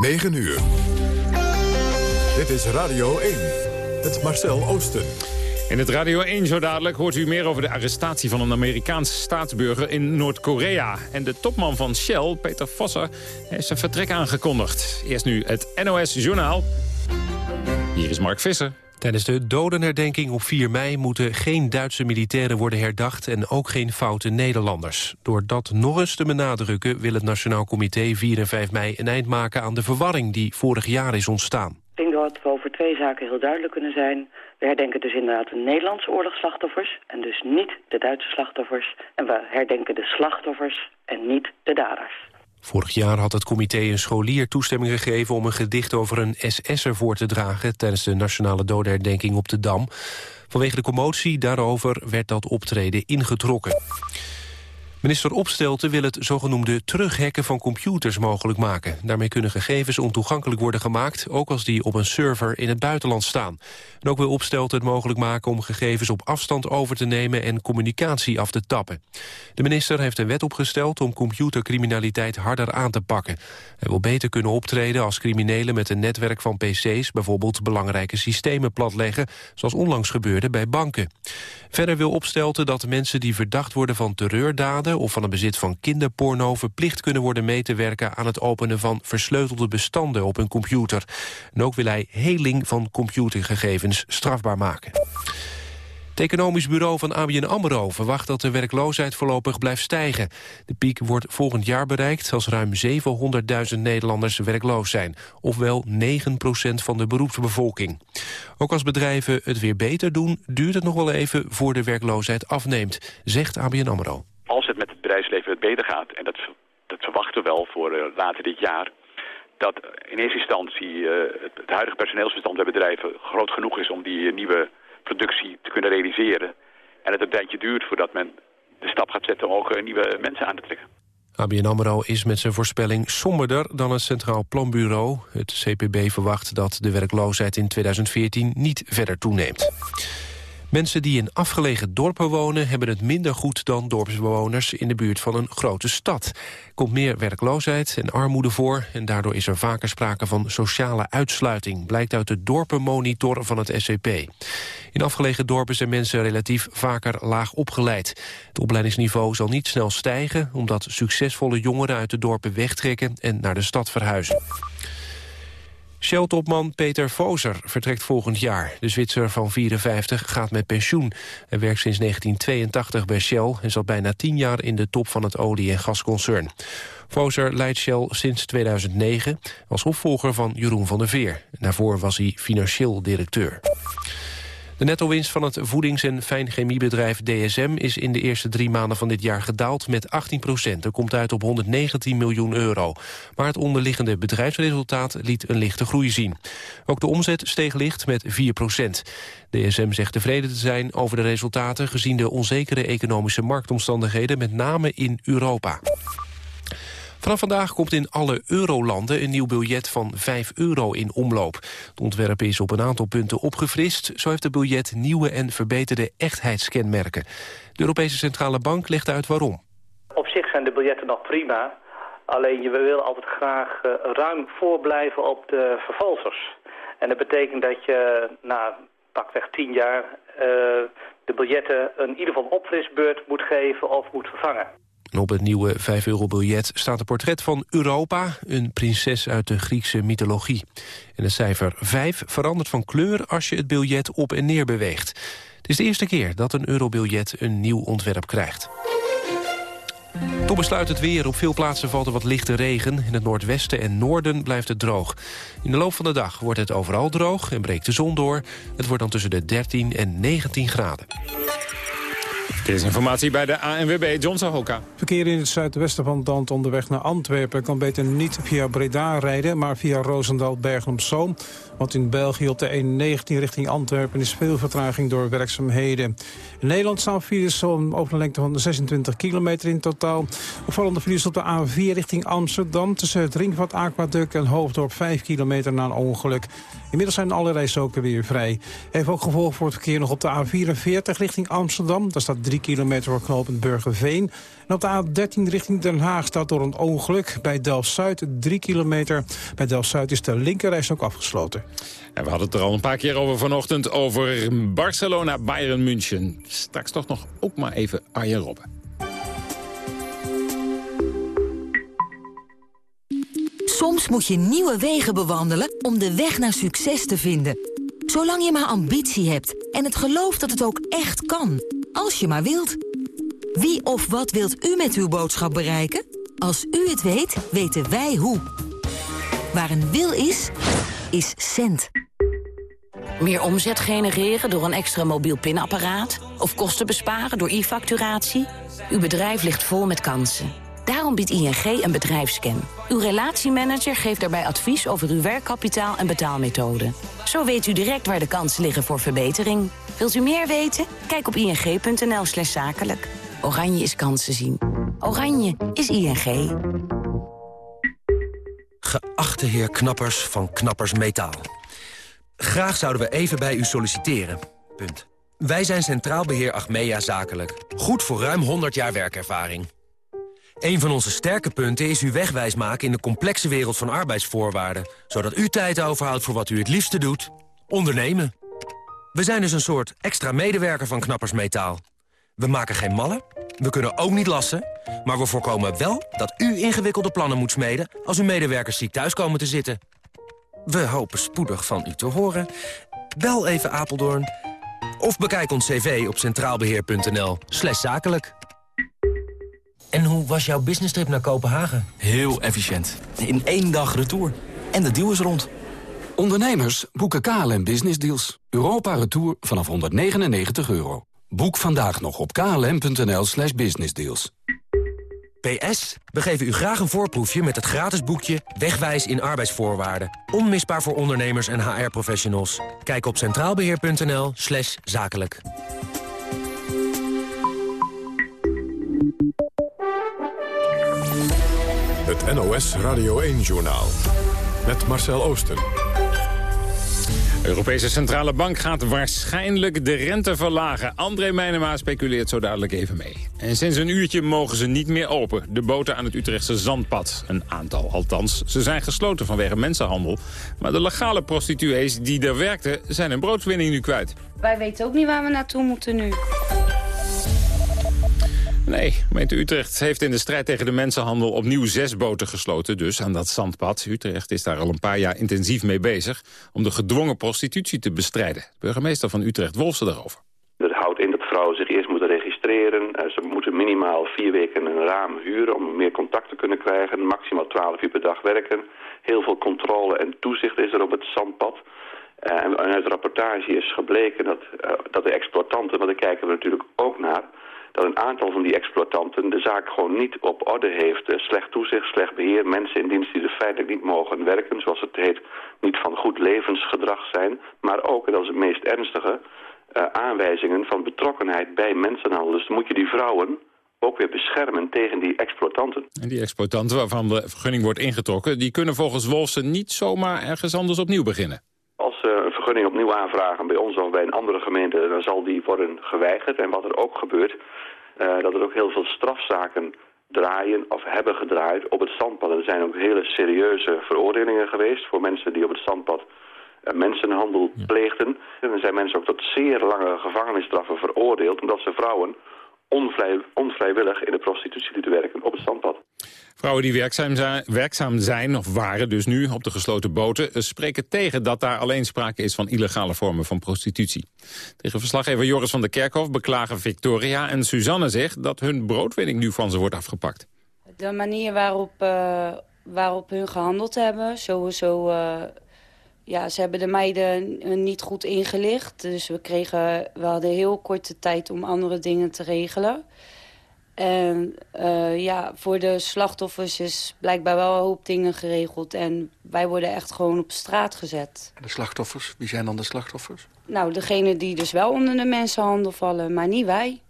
9 uur. Dit is Radio 1. Het Marcel Oosten. In het Radio 1 zo dadelijk hoort u meer over de arrestatie van een Amerikaanse staatsburger in Noord-Korea. En de topman van Shell, Peter Vosser, heeft zijn vertrek aangekondigd. Eerst nu het NOS Journaal. Hier is Mark Visser. Tijdens de dodenherdenking op 4 mei moeten geen Duitse militairen worden herdacht en ook geen foute Nederlanders. Door dat nog eens te benadrukken wil het Nationaal Comité 4 en 5 mei een eind maken aan de verwarring die vorig jaar is ontstaan. Ik denk dat we over twee zaken heel duidelijk kunnen zijn. We herdenken dus inderdaad de Nederlandse oorlogsslachtoffers en dus niet de Duitse slachtoffers. En we herdenken de slachtoffers en niet de daders. Vorig jaar had het comité een scholier toestemming gegeven... om een gedicht over een SS'er voor te dragen... tijdens de nationale dodenherdenking op de Dam. Vanwege de commotie daarover werd dat optreden ingetrokken. Minister Opstelten wil het zogenoemde terughacken van computers mogelijk maken. Daarmee kunnen gegevens ontoegankelijk worden gemaakt... ook als die op een server in het buitenland staan. En ook wil Opstelten het mogelijk maken om gegevens op afstand over te nemen... en communicatie af te tappen. De minister heeft een wet opgesteld om computercriminaliteit harder aan te pakken. Hij wil beter kunnen optreden als criminelen met een netwerk van pc's... bijvoorbeeld belangrijke systemen platleggen, zoals onlangs gebeurde bij banken. Verder wil Opstelten dat mensen die verdacht worden van terreurdaden of van het bezit van kinderporno verplicht kunnen worden mee te werken aan het openen van versleutelde bestanden op hun computer. En ook wil hij heling van computergegevens strafbaar maken. Het economisch bureau van ABN AMRO verwacht dat de werkloosheid voorlopig blijft stijgen. De piek wordt volgend jaar bereikt als ruim 700.000 Nederlanders werkloos zijn. Ofwel 9% van de beroepsbevolking. Ook als bedrijven het weer beter doen, duurt het nog wel even voor de werkloosheid afneemt, zegt ABN AMRO als het bedrijfsleven beter gaat, en dat, dat verwachten we wel voor uh, later dit jaar, dat in eerste instantie uh, het, huidige personeelsbestand bij bedrijven groot genoeg is om die nieuwe productie te kunnen realiseren. En het een tijdje duurt voordat men de stap gaat zetten om ook nieuwe mensen aan te trekken. ABN AMRO is met zijn voorspelling somberder dan het Centraal Planbureau. Het CPB verwacht dat de werkloosheid in 2014 niet verder toeneemt. Mensen die in afgelegen dorpen wonen... hebben het minder goed dan dorpsbewoners in de buurt van een grote stad. Er komt meer werkloosheid en armoede voor... en daardoor is er vaker sprake van sociale uitsluiting... blijkt uit de dorpenmonitor van het SCP. In afgelegen dorpen zijn mensen relatief vaker laag opgeleid. Het opleidingsniveau zal niet snel stijgen... omdat succesvolle jongeren uit de dorpen wegtrekken en naar de stad verhuizen. Shell-topman Peter Voser vertrekt volgend jaar. De Zwitser van 54 gaat met pensioen. Hij werkt sinds 1982 bij Shell en zat bijna 10 jaar in de top van het olie- en gasconcern. Voser leidt Shell sinds 2009 als opvolger van Jeroen van der Veer. Daarvoor was hij financieel directeur. De netto-winst van het voedings- en fijnchemiebedrijf DSM... is in de eerste drie maanden van dit jaar gedaald met 18 procent. Er komt uit op 119 miljoen euro. Maar het onderliggende bedrijfsresultaat liet een lichte groei zien. Ook de omzet steeg licht met 4 procent. DSM zegt tevreden te zijn over de resultaten... gezien de onzekere economische marktomstandigheden... met name in Europa. Vanaf vandaag komt in alle eurolanden een nieuw biljet van 5 euro in omloop. Het ontwerp is op een aantal punten opgefrist. Zo heeft het biljet nieuwe en verbeterde echtheidskenmerken. De Europese Centrale Bank legt uit waarom. Op zich zijn de biljetten nog prima. Alleen je wil altijd graag uh, ruim voorblijven op de vervalsers. En dat betekent dat je na pakweg 10 jaar uh, de biljetten een in ieder geval opfrisbeurt moet geven of moet vervangen. En op het nieuwe 5-euro-biljet staat een portret van Europa... een prinses uit de Griekse mythologie. En het cijfer 5 verandert van kleur als je het biljet op en neer beweegt. Het is de eerste keer dat een eurobiljet een nieuw ontwerp krijgt. Tot besluit het weer. Op veel plaatsen valt er wat lichte regen. In het noordwesten en noorden blijft het droog. In de loop van de dag wordt het overal droog en breekt de zon door. Het wordt dan tussen de 13 en 19 graden. Dit is informatie bij de ANWB, John Sahoka. Verkeer in het zuidwesten van land onderweg naar Antwerpen... kan beter niet via Breda rijden, maar via Roosendaal, Bergen op Zoom. Want in België op de E19 richting Antwerpen is veel vertraging door werkzaamheden. In Nederland staan files over een lengte van 26 kilometer in totaal. Opvallende files op de A4 richting Amsterdam... tussen het Ringvat Aquaduct en Hoofddorp 5 kilometer na een ongeluk. Inmiddels zijn alle rijstroken weer vrij. Heeft ook gevolg voor het verkeer nog op de A44 richting Amsterdam. Daar staat 3 3 kilometer voor knooppunt Burgerveen. En op de A13 richting Den Haag staat door een ongeluk bij Delft-Zuid 3 kilometer. Bij Delft-Zuid is de linkerreis ook afgesloten. En we hadden het er al een paar keer over vanochtend over Barcelona, Bayern München. Straks toch nog ook maar even Arjen Robben. Soms moet je nieuwe wegen bewandelen om de weg naar succes te vinden. Zolang je maar ambitie hebt en het geloof dat het ook echt kan. Als je maar wilt. Wie of wat wilt u met uw boodschap bereiken? Als u het weet, weten wij hoe. Waar een wil is, is cent. Meer omzet genereren door een extra mobiel pinapparaat? Of kosten besparen door e-facturatie? Uw bedrijf ligt vol met kansen. Daarom biedt ING een bedrijfsscan. Uw relatiemanager geeft daarbij advies over uw werkkapitaal en betaalmethode. Zo weet u direct waar de kansen liggen voor verbetering. Wilt u meer weten? Kijk op ing.nl slash zakelijk. Oranje is kansen zien. Oranje is ING. Geachte heer Knappers van Knappers Metaal. Graag zouden we even bij u solliciteren. Punt. Wij zijn Centraal Beheer Achmea Zakelijk. Goed voor ruim 100 jaar werkervaring. Een van onze sterke punten is uw wegwijs maken in de complexe wereld van arbeidsvoorwaarden. Zodat u tijd overhoudt voor wat u het liefste doet. Ondernemen. We zijn dus een soort extra medewerker van Knappers Metaal. We maken geen mallen, we kunnen ook niet lassen... maar we voorkomen wel dat u ingewikkelde plannen moet smeden... als uw medewerkers ziek thuis komen te zitten. We hopen spoedig van u te horen. Bel even Apeldoorn of bekijk ons cv op centraalbeheer.nl zakelijk. En hoe was jouw business trip naar Kopenhagen? Heel efficiënt. In één dag retour. En de deal is rond. Ondernemers boeken KLM Business Deals. Europa Retour vanaf 199 euro. Boek vandaag nog op klm.nl slash businessdeals. PS, we geven u graag een voorproefje met het gratis boekje Wegwijs in arbeidsvoorwaarden. Onmisbaar voor ondernemers en HR-professionals. Kijk op centraalbeheer.nl slash zakelijk. Het NOS Radio 1-journaal. Met Marcel Oosten. De Europese Centrale Bank gaat waarschijnlijk de rente verlagen. André Meijnema speculeert zo dadelijk even mee. En sinds een uurtje mogen ze niet meer open. De boten aan het Utrechtse Zandpad. Een aantal althans. Ze zijn gesloten vanwege mensenhandel. Maar de legale prostituees die er werkten zijn hun broodwinning nu kwijt. Wij weten ook niet waar we naartoe moeten nu. Nee, gemeente Utrecht heeft in de strijd tegen de mensenhandel opnieuw zes boten gesloten, dus aan dat zandpad. Utrecht is daar al een paar jaar intensief mee bezig om de gedwongen prostitutie te bestrijden. Burgemeester van Utrecht Wolfse daarover. Dat houdt in dat vrouwen zich eerst moeten registreren. Eh, ze moeten minimaal vier weken een raam huren om meer contact te kunnen krijgen. Maximaal twaalf uur per dag werken. Heel veel controle en toezicht is er op het zandpad. Uh, en uit de rapportage is gebleken dat, uh, dat de exploitanten, want daar kijken we natuurlijk ook naar dat een aantal van die exploitanten de zaak gewoon niet op orde heeft. Eh, slecht toezicht, slecht beheer, mensen in dienst die er feitelijk niet mogen werken, zoals het heet, niet van goed levensgedrag zijn, maar ook, en dat is het meest ernstige, uh, aanwijzingen van betrokkenheid bij mensenhandel. Dus dan moet je die vrouwen ook weer beschermen tegen die exploitanten. En die exploitanten waarvan de vergunning wordt ingetrokken... die kunnen volgens Wolfsen niet zomaar ergens anders opnieuw beginnen. Vergunning opnieuw aanvragen bij ons of bij een andere gemeente... dan zal die worden geweigerd. En wat er ook gebeurt, uh, dat er ook heel veel strafzaken draaien of hebben gedraaid op het zandpad. Er zijn ook hele serieuze veroordelingen geweest voor mensen die op het zandpad uh, mensenhandel pleegden. En er zijn mensen ook tot zeer lange gevangenisstraffen veroordeeld omdat ze vrouwen onvrij, onvrijwillig in de prostitutie te werken op het zandpad. Vrouwen die werkzaam zijn, werkzaam zijn, of waren dus nu op de gesloten boten... Eh, spreken tegen dat daar alleen sprake is van illegale vormen van prostitutie. Tegen verslaggever Joris van der Kerkhof beklagen Victoria en Suzanne zich... dat hun broodwinning nu van ze wordt afgepakt. De manier waarop, uh, waarop hun gehandeld hebben, sowieso... Uh, ja, ze hebben de meiden niet goed ingelicht. Dus we, kregen, we hadden heel korte tijd om andere dingen te regelen. En uh, ja, voor de slachtoffers is blijkbaar wel een hoop dingen geregeld. En wij worden echt gewoon op straat gezet. De slachtoffers? Wie zijn dan de slachtoffers? Nou, degene die dus wel onder de mensenhandel vallen, maar niet wij.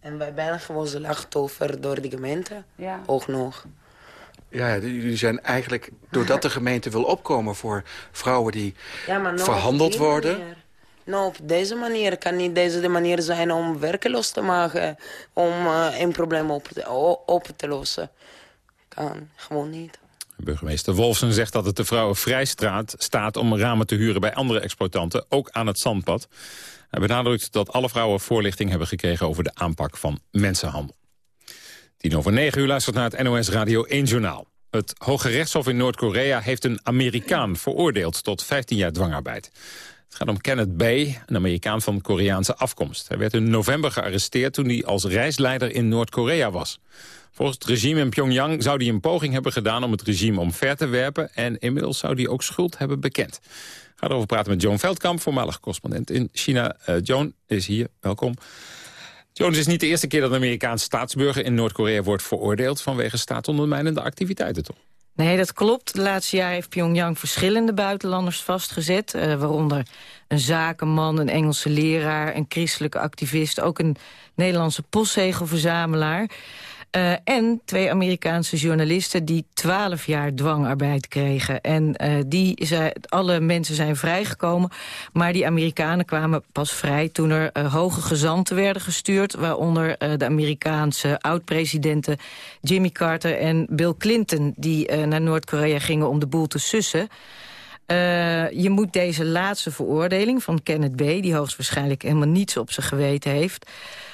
En wij zijn gewoon slachtoffer door de gemeente, ja. ook nog. Ja, jullie zijn eigenlijk, doordat de gemeente wil opkomen voor vrouwen die ja, verhandeld worden... Nou, op deze manier kan niet deze de manier zijn om werkeloos te maken. Om uh, een probleem op te, op te lossen. Kan gewoon niet. Burgemeester Wolfsen zegt dat het de vrouwen vrij staat om ramen te huren bij andere exploitanten, ook aan het zandpad. Hij benadrukt dat alle vrouwen voorlichting hebben gekregen over de aanpak van mensenhandel. Tien over negen uur luistert naar het NOS Radio 1 Journaal. Het Hoge Rechtshof in Noord-Korea heeft een Amerikaan veroordeeld tot 15 jaar dwangarbeid. Het gaat om Kenneth Bay, een Amerikaan van Koreaanse afkomst. Hij werd in november gearresteerd toen hij als reisleider in Noord-Korea was. Volgens het regime in Pyongyang zou hij een poging hebben gedaan om het regime omver te werpen... en inmiddels zou hij ook schuld hebben bekend. Ik ga erover praten met Joan Veldkamp, voormalig correspondent in China. Uh, Joan is hier, welkom. Joan, het is niet de eerste keer dat een Amerikaanse staatsburger in Noord-Korea wordt veroordeeld... vanwege staatondermijnende activiteiten, toch? Nee, dat klopt. De laatste jaar heeft Pyongyang verschillende buitenlanders vastgezet. Uh, waaronder een zakenman, een Engelse leraar, een christelijke activist... ook een Nederlandse postzegelverzamelaar. Uh, en twee Amerikaanse journalisten die twaalf jaar dwangarbeid kregen. En uh, die zei, alle mensen zijn vrijgekomen, maar die Amerikanen kwamen pas vrij... toen er uh, hoge gezanten werden gestuurd... waaronder de Amerikaanse oud-presidenten Jimmy Carter en Bill Clinton... die naar Noord-Korea gingen om de boel te sussen... Uh, je moet deze laatste veroordeling van Kenneth B... die hoogstwaarschijnlijk helemaal niets op zijn geweten heeft...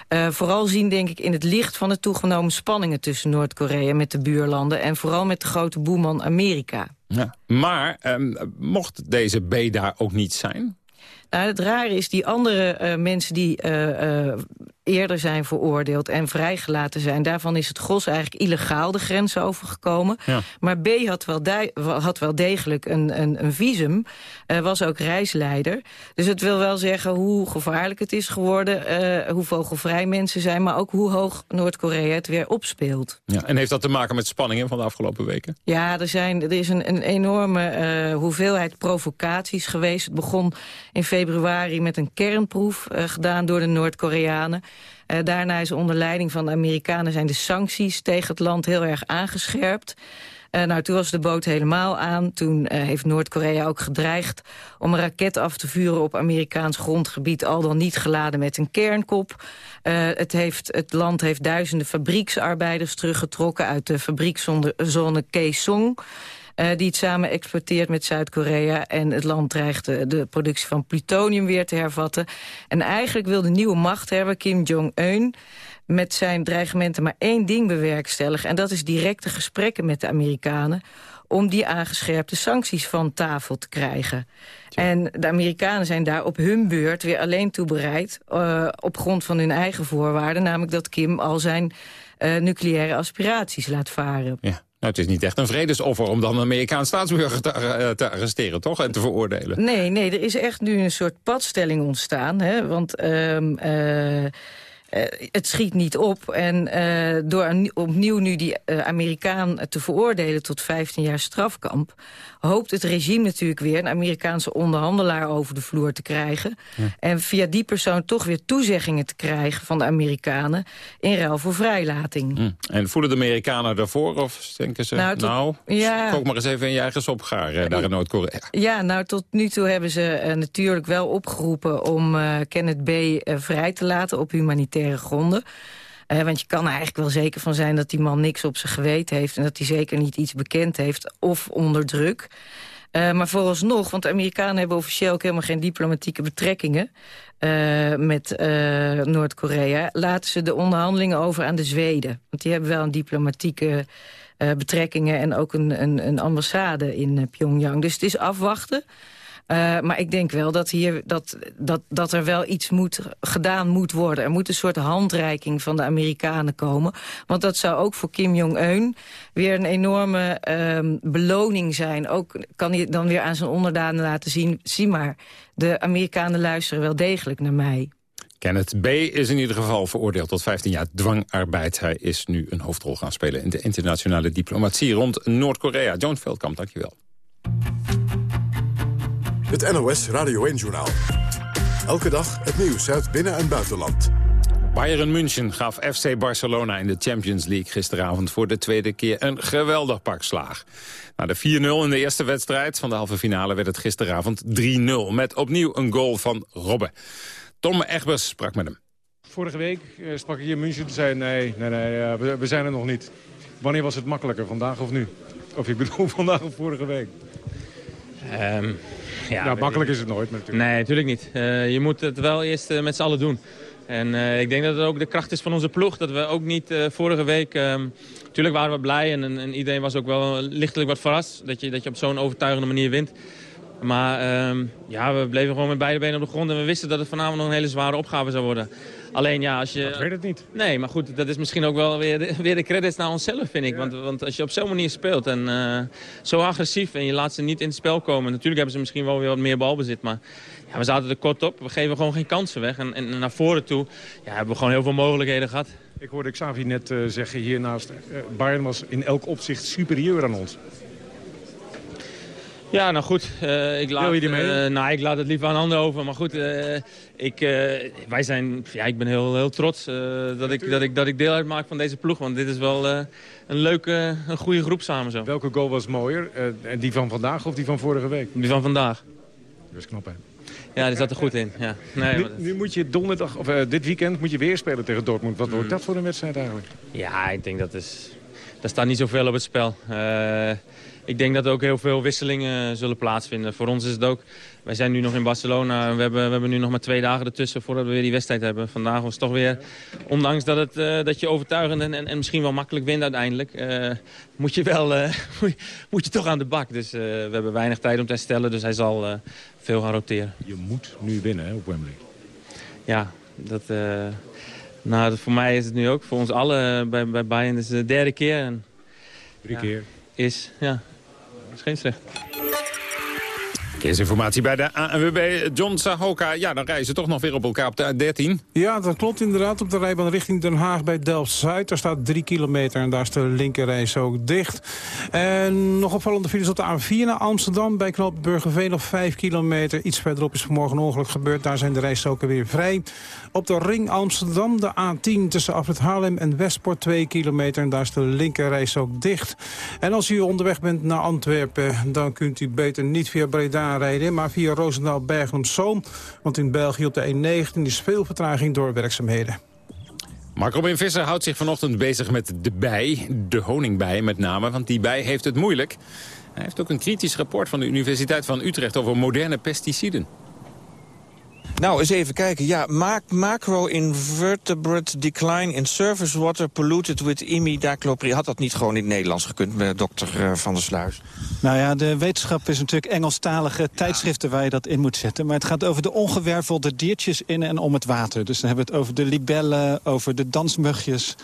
Uh, vooral zien, denk ik, in het licht van de toegenomen spanningen... tussen Noord-Korea met de buurlanden... en vooral met de grote boeman Amerika. Ja. Maar um, mocht deze B daar ook niet zijn? Nou, het rare is, die andere uh, mensen die uh, uh, eerder zijn veroordeeld en vrijgelaten zijn... daarvan is het gros eigenlijk illegaal de grens overgekomen. Ja. Maar B had wel, had wel degelijk een, een, een visum, was ook reisleider. Dus het wil wel zeggen hoe gevaarlijk het is geworden... Hoe vogelvrij mensen zijn, maar ook hoe hoog Noord-Korea het weer opspeelt. Ja, en heeft dat te maken met spanningen van de afgelopen weken? Ja, er, zijn, er is een, een enorme hoeveelheid provocaties geweest. Het begon in februari met een kernproef gedaan door de Noord-Koreanen. Uh, daarna is onder leiding van de Amerikanen zijn de sancties tegen het land heel erg aangescherpt. Uh, nou, toen was de boot helemaal aan. Toen heeft Noord-Korea ook gedreigd om een raket af te vuren op Amerikaans grondgebied, al dan niet geladen met een kernkop. Het, heeft, het land heeft duizenden fabrieksarbeiders teruggetrokken uit de fabriekszone Kaesong. Uh, die het samen exporteert met Zuid-Korea. En het land dreigt de, de, productie van plutonium weer te hervatten. En eigenlijk wil de nieuwe machthebber Kim Jong-un met zijn dreigementen maar één ding bewerkstelligen. En dat is directe gesprekken met de Amerikanen om die aangescherpte sancties van tafel te krijgen. En de Amerikanen zijn daar op hun beurt weer alleen toe bereid... Uh, op grond van hun eigen voorwaarden, namelijk dat Kim al zijn uh, nucleaire aspiraties laat varen. Ja. Nou, het is niet echt een vredesoffer om dan een Amerikaans staatsburger te, uh, te, arresteren, toch? En te veroordelen. Nee, nee, er is echt nu een soort padstelling ontstaan. Hè? Want... Um, uh, uh, het schiet niet op. En uh, door opnieuw nu die uh, Amerikaan te veroordelen tot 15 jaar strafkamp... hoopt het regime natuurlijk weer een Amerikaanse onderhandelaar over de vloer te krijgen. Ja. En via die persoon toch weer toezeggingen te krijgen van de Amerikanen... in ruil voor vrijlating. Hm. En voelen de Amerikanen daarvoor of denken ze... nou, tot, nou ja. kook maar eens even in je eigen sop gaar daar in Noord-Korea? Ja, nou tot nu toe hebben ze natuurlijk wel opgeroepen... om Kenneth B. vrij te laten op humanitaire gronden. Uh, want je kan er eigenlijk wel zeker van zijn dat die man niks op zijn geweten heeft... en dat hij zeker niet iets bekend heeft of onder druk. Uh, maar vooralsnog, want de Amerikanen hebben officieel ook helemaal geen diplomatieke betrekkingen uh, met Noord-Korea... laten ze de onderhandelingen over aan de Zweden. Want die hebben wel een diplomatieke betrekkingen en ook een, een, een ambassade in Pyongyang. Dus het is afwachten. Uh, maar ik denk wel dat, hier, dat, dat, dat er wel iets moet, gedaan moet worden. Er moet een soort handreiking van de Amerikanen komen. Want dat zou ook voor Kim Jong-un weer een enorme uh, beloning zijn. Ook kan hij dan weer aan zijn onderdanen laten zien... zie maar, de Amerikanen luisteren wel degelijk naar mij. Kenneth B. is in ieder geval veroordeeld tot 15 jaar dwangarbeid. Hij is nu een hoofdrol gaan spelen in de internationale diplomatie rond Noord-Korea. John Veldkamp, dankjewel. Het NOS Radio 1-journaal. Elke dag het nieuws uit binnen- en buitenland. Bayern München gaf FC Barcelona in de Champions League gisteravond voor de tweede keer een geweldig pak slaag. Na de 4-0 in de eerste wedstrijd van de halve finale werd het gisteravond 3-0 met opnieuw een goal van Robben. Tom Egbers sprak met hem. Vorige week eh, sprak ik hier in München en zei nee, nee, nee, we, we, zijn er nog niet. Wanneer was het makkelijker, vandaag of nu? Of ik bedoel vandaag of vorige week? Um, ja, nou, makkelijk is het nooit natuurlijk. Nee, natuurlijk niet. Uh, je moet het wel eerst met z'n allen doen. En uh, ik denk dat het ook de kracht is van onze ploeg. Dat we ook niet vorige week... Um, tuurlijk waren we blij en, en, iedereen was ook wel lichtelijk wat verrast. Dat je, dat je op zo'n overtuigende manier wint. Maar um, ja, we bleven gewoon met beide benen op de grond. En we wisten dat het vanavond nog een hele zware opgave zou worden. Alleen ja, als je... Dat weet het niet. Nee, maar goed, dat is misschien ook wel weer de, weer de credits naar onszelf, vind ik. Ja. Want, want als je op zo'n manier speelt en uh, zo agressief en je laat ze niet in het spel komen. Natuurlijk hebben ze misschien wel weer wat meer balbezit, maar ja, we zaten er kort op. We geven gewoon geen kansen weg. En, en naar voren toe ja, hebben we gewoon heel veel mogelijkheden gehad. Ik hoorde Xavi net uh, zeggen hiernaast, uh, Bayern was in elk opzicht superieur aan ons. Ja, nou goed. Uh, ik, laat? Uh, nou, ik laat het liever aan anderen over. Maar goed, uh, ik, wij zijn, ja, ik ben heel, heel trots dat, ik, dat, ik, dat ik deel uitmaak van deze ploeg. Want dit is wel een leuke, een goede groep samen zo. Welke goal was mooier? die van vandaag of die van vorige week? Die van vandaag. Dat is knap, hè? Ja, die zat er goed in. Ja. Nee, nu, nu, moet je donderdag, of dit weekend moet je weer spelen tegen Dortmund. Wat wordt mm. dat voor een wedstrijd eigenlijk? Ja, ik denk dat is... Daar staat niet zoveel op het spel. Ik denk dat er ook heel veel wisselingen zullen plaatsvinden. Voor ons is het ook... Wij zijn nu nog in Barcelona. We hebben, we hebben nu nog maar twee dagen ertussen voordat we weer die wedstrijd hebben. Vandaag was het toch weer... Ondanks dat, het, uh, dat je overtuigend en, en, en, misschien wel makkelijk wint uiteindelijk... Uh, moet je wel uh, moet je toch aan de bak. Dus we hebben weinig tijd om te herstellen. Dus hij zal veel gaan roteren. Je moet nu winnen hè, op Wembley. Ja, dat... nou, dat voor mij is het nu ook. Voor ons allen bij, bij Bayern is het de derde keer. En, Drie ja, keer. Is, ja geen slecht. Verkeersinformatie bij de ANWB. John Sahoka, ja, dan reizen ze toch nog weer op elkaar op de A13. Ja, dat klopt inderdaad. Op de rijbaan richting Den Haag bij Delft-Zuid. Daar staat drie kilometer en daar is de linkerreis ook dicht. En nog opvallende files op de A4 naar Amsterdam. Bij knoop Burgerveen nog vijf kilometer. Iets verderop is vanmorgen ongeluk gebeurd. Daar zijn de rijstroken weer vrij. Op de ring Amsterdam, de A10 tussen Afrit Haarlem en Westport 2 kilometer. En daar is de linkerreis ook dicht. En als u onderweg bent naar Antwerpen, dan kunt u beter niet via Breda maar via Roosendaal Bergen Zoom. Want in België op de E19 is veel vertraging door werkzaamheden. Mark Robin Visser houdt zich vanochtend bezig met de bij, de honingbij met name, want die bij heeft het moeilijk. Hij heeft ook een kritisch rapport van de Universiteit van Utrecht over moderne pesticiden. Nou, eens even kijken. Ja, macro-invertebrate decline in surface water polluted with imidacloprid. Had dat niet gewoon in het Nederlands gekund, met dokter uh, Van der Sluis? Nou ja, de wetenschap is natuurlijk Engelstalige tijdschriften waar je dat in moet zetten. Maar het gaat over de ongewervelde diertjes in en om het water. Dus dan hebben we het over de libellen, over de dansmugjes...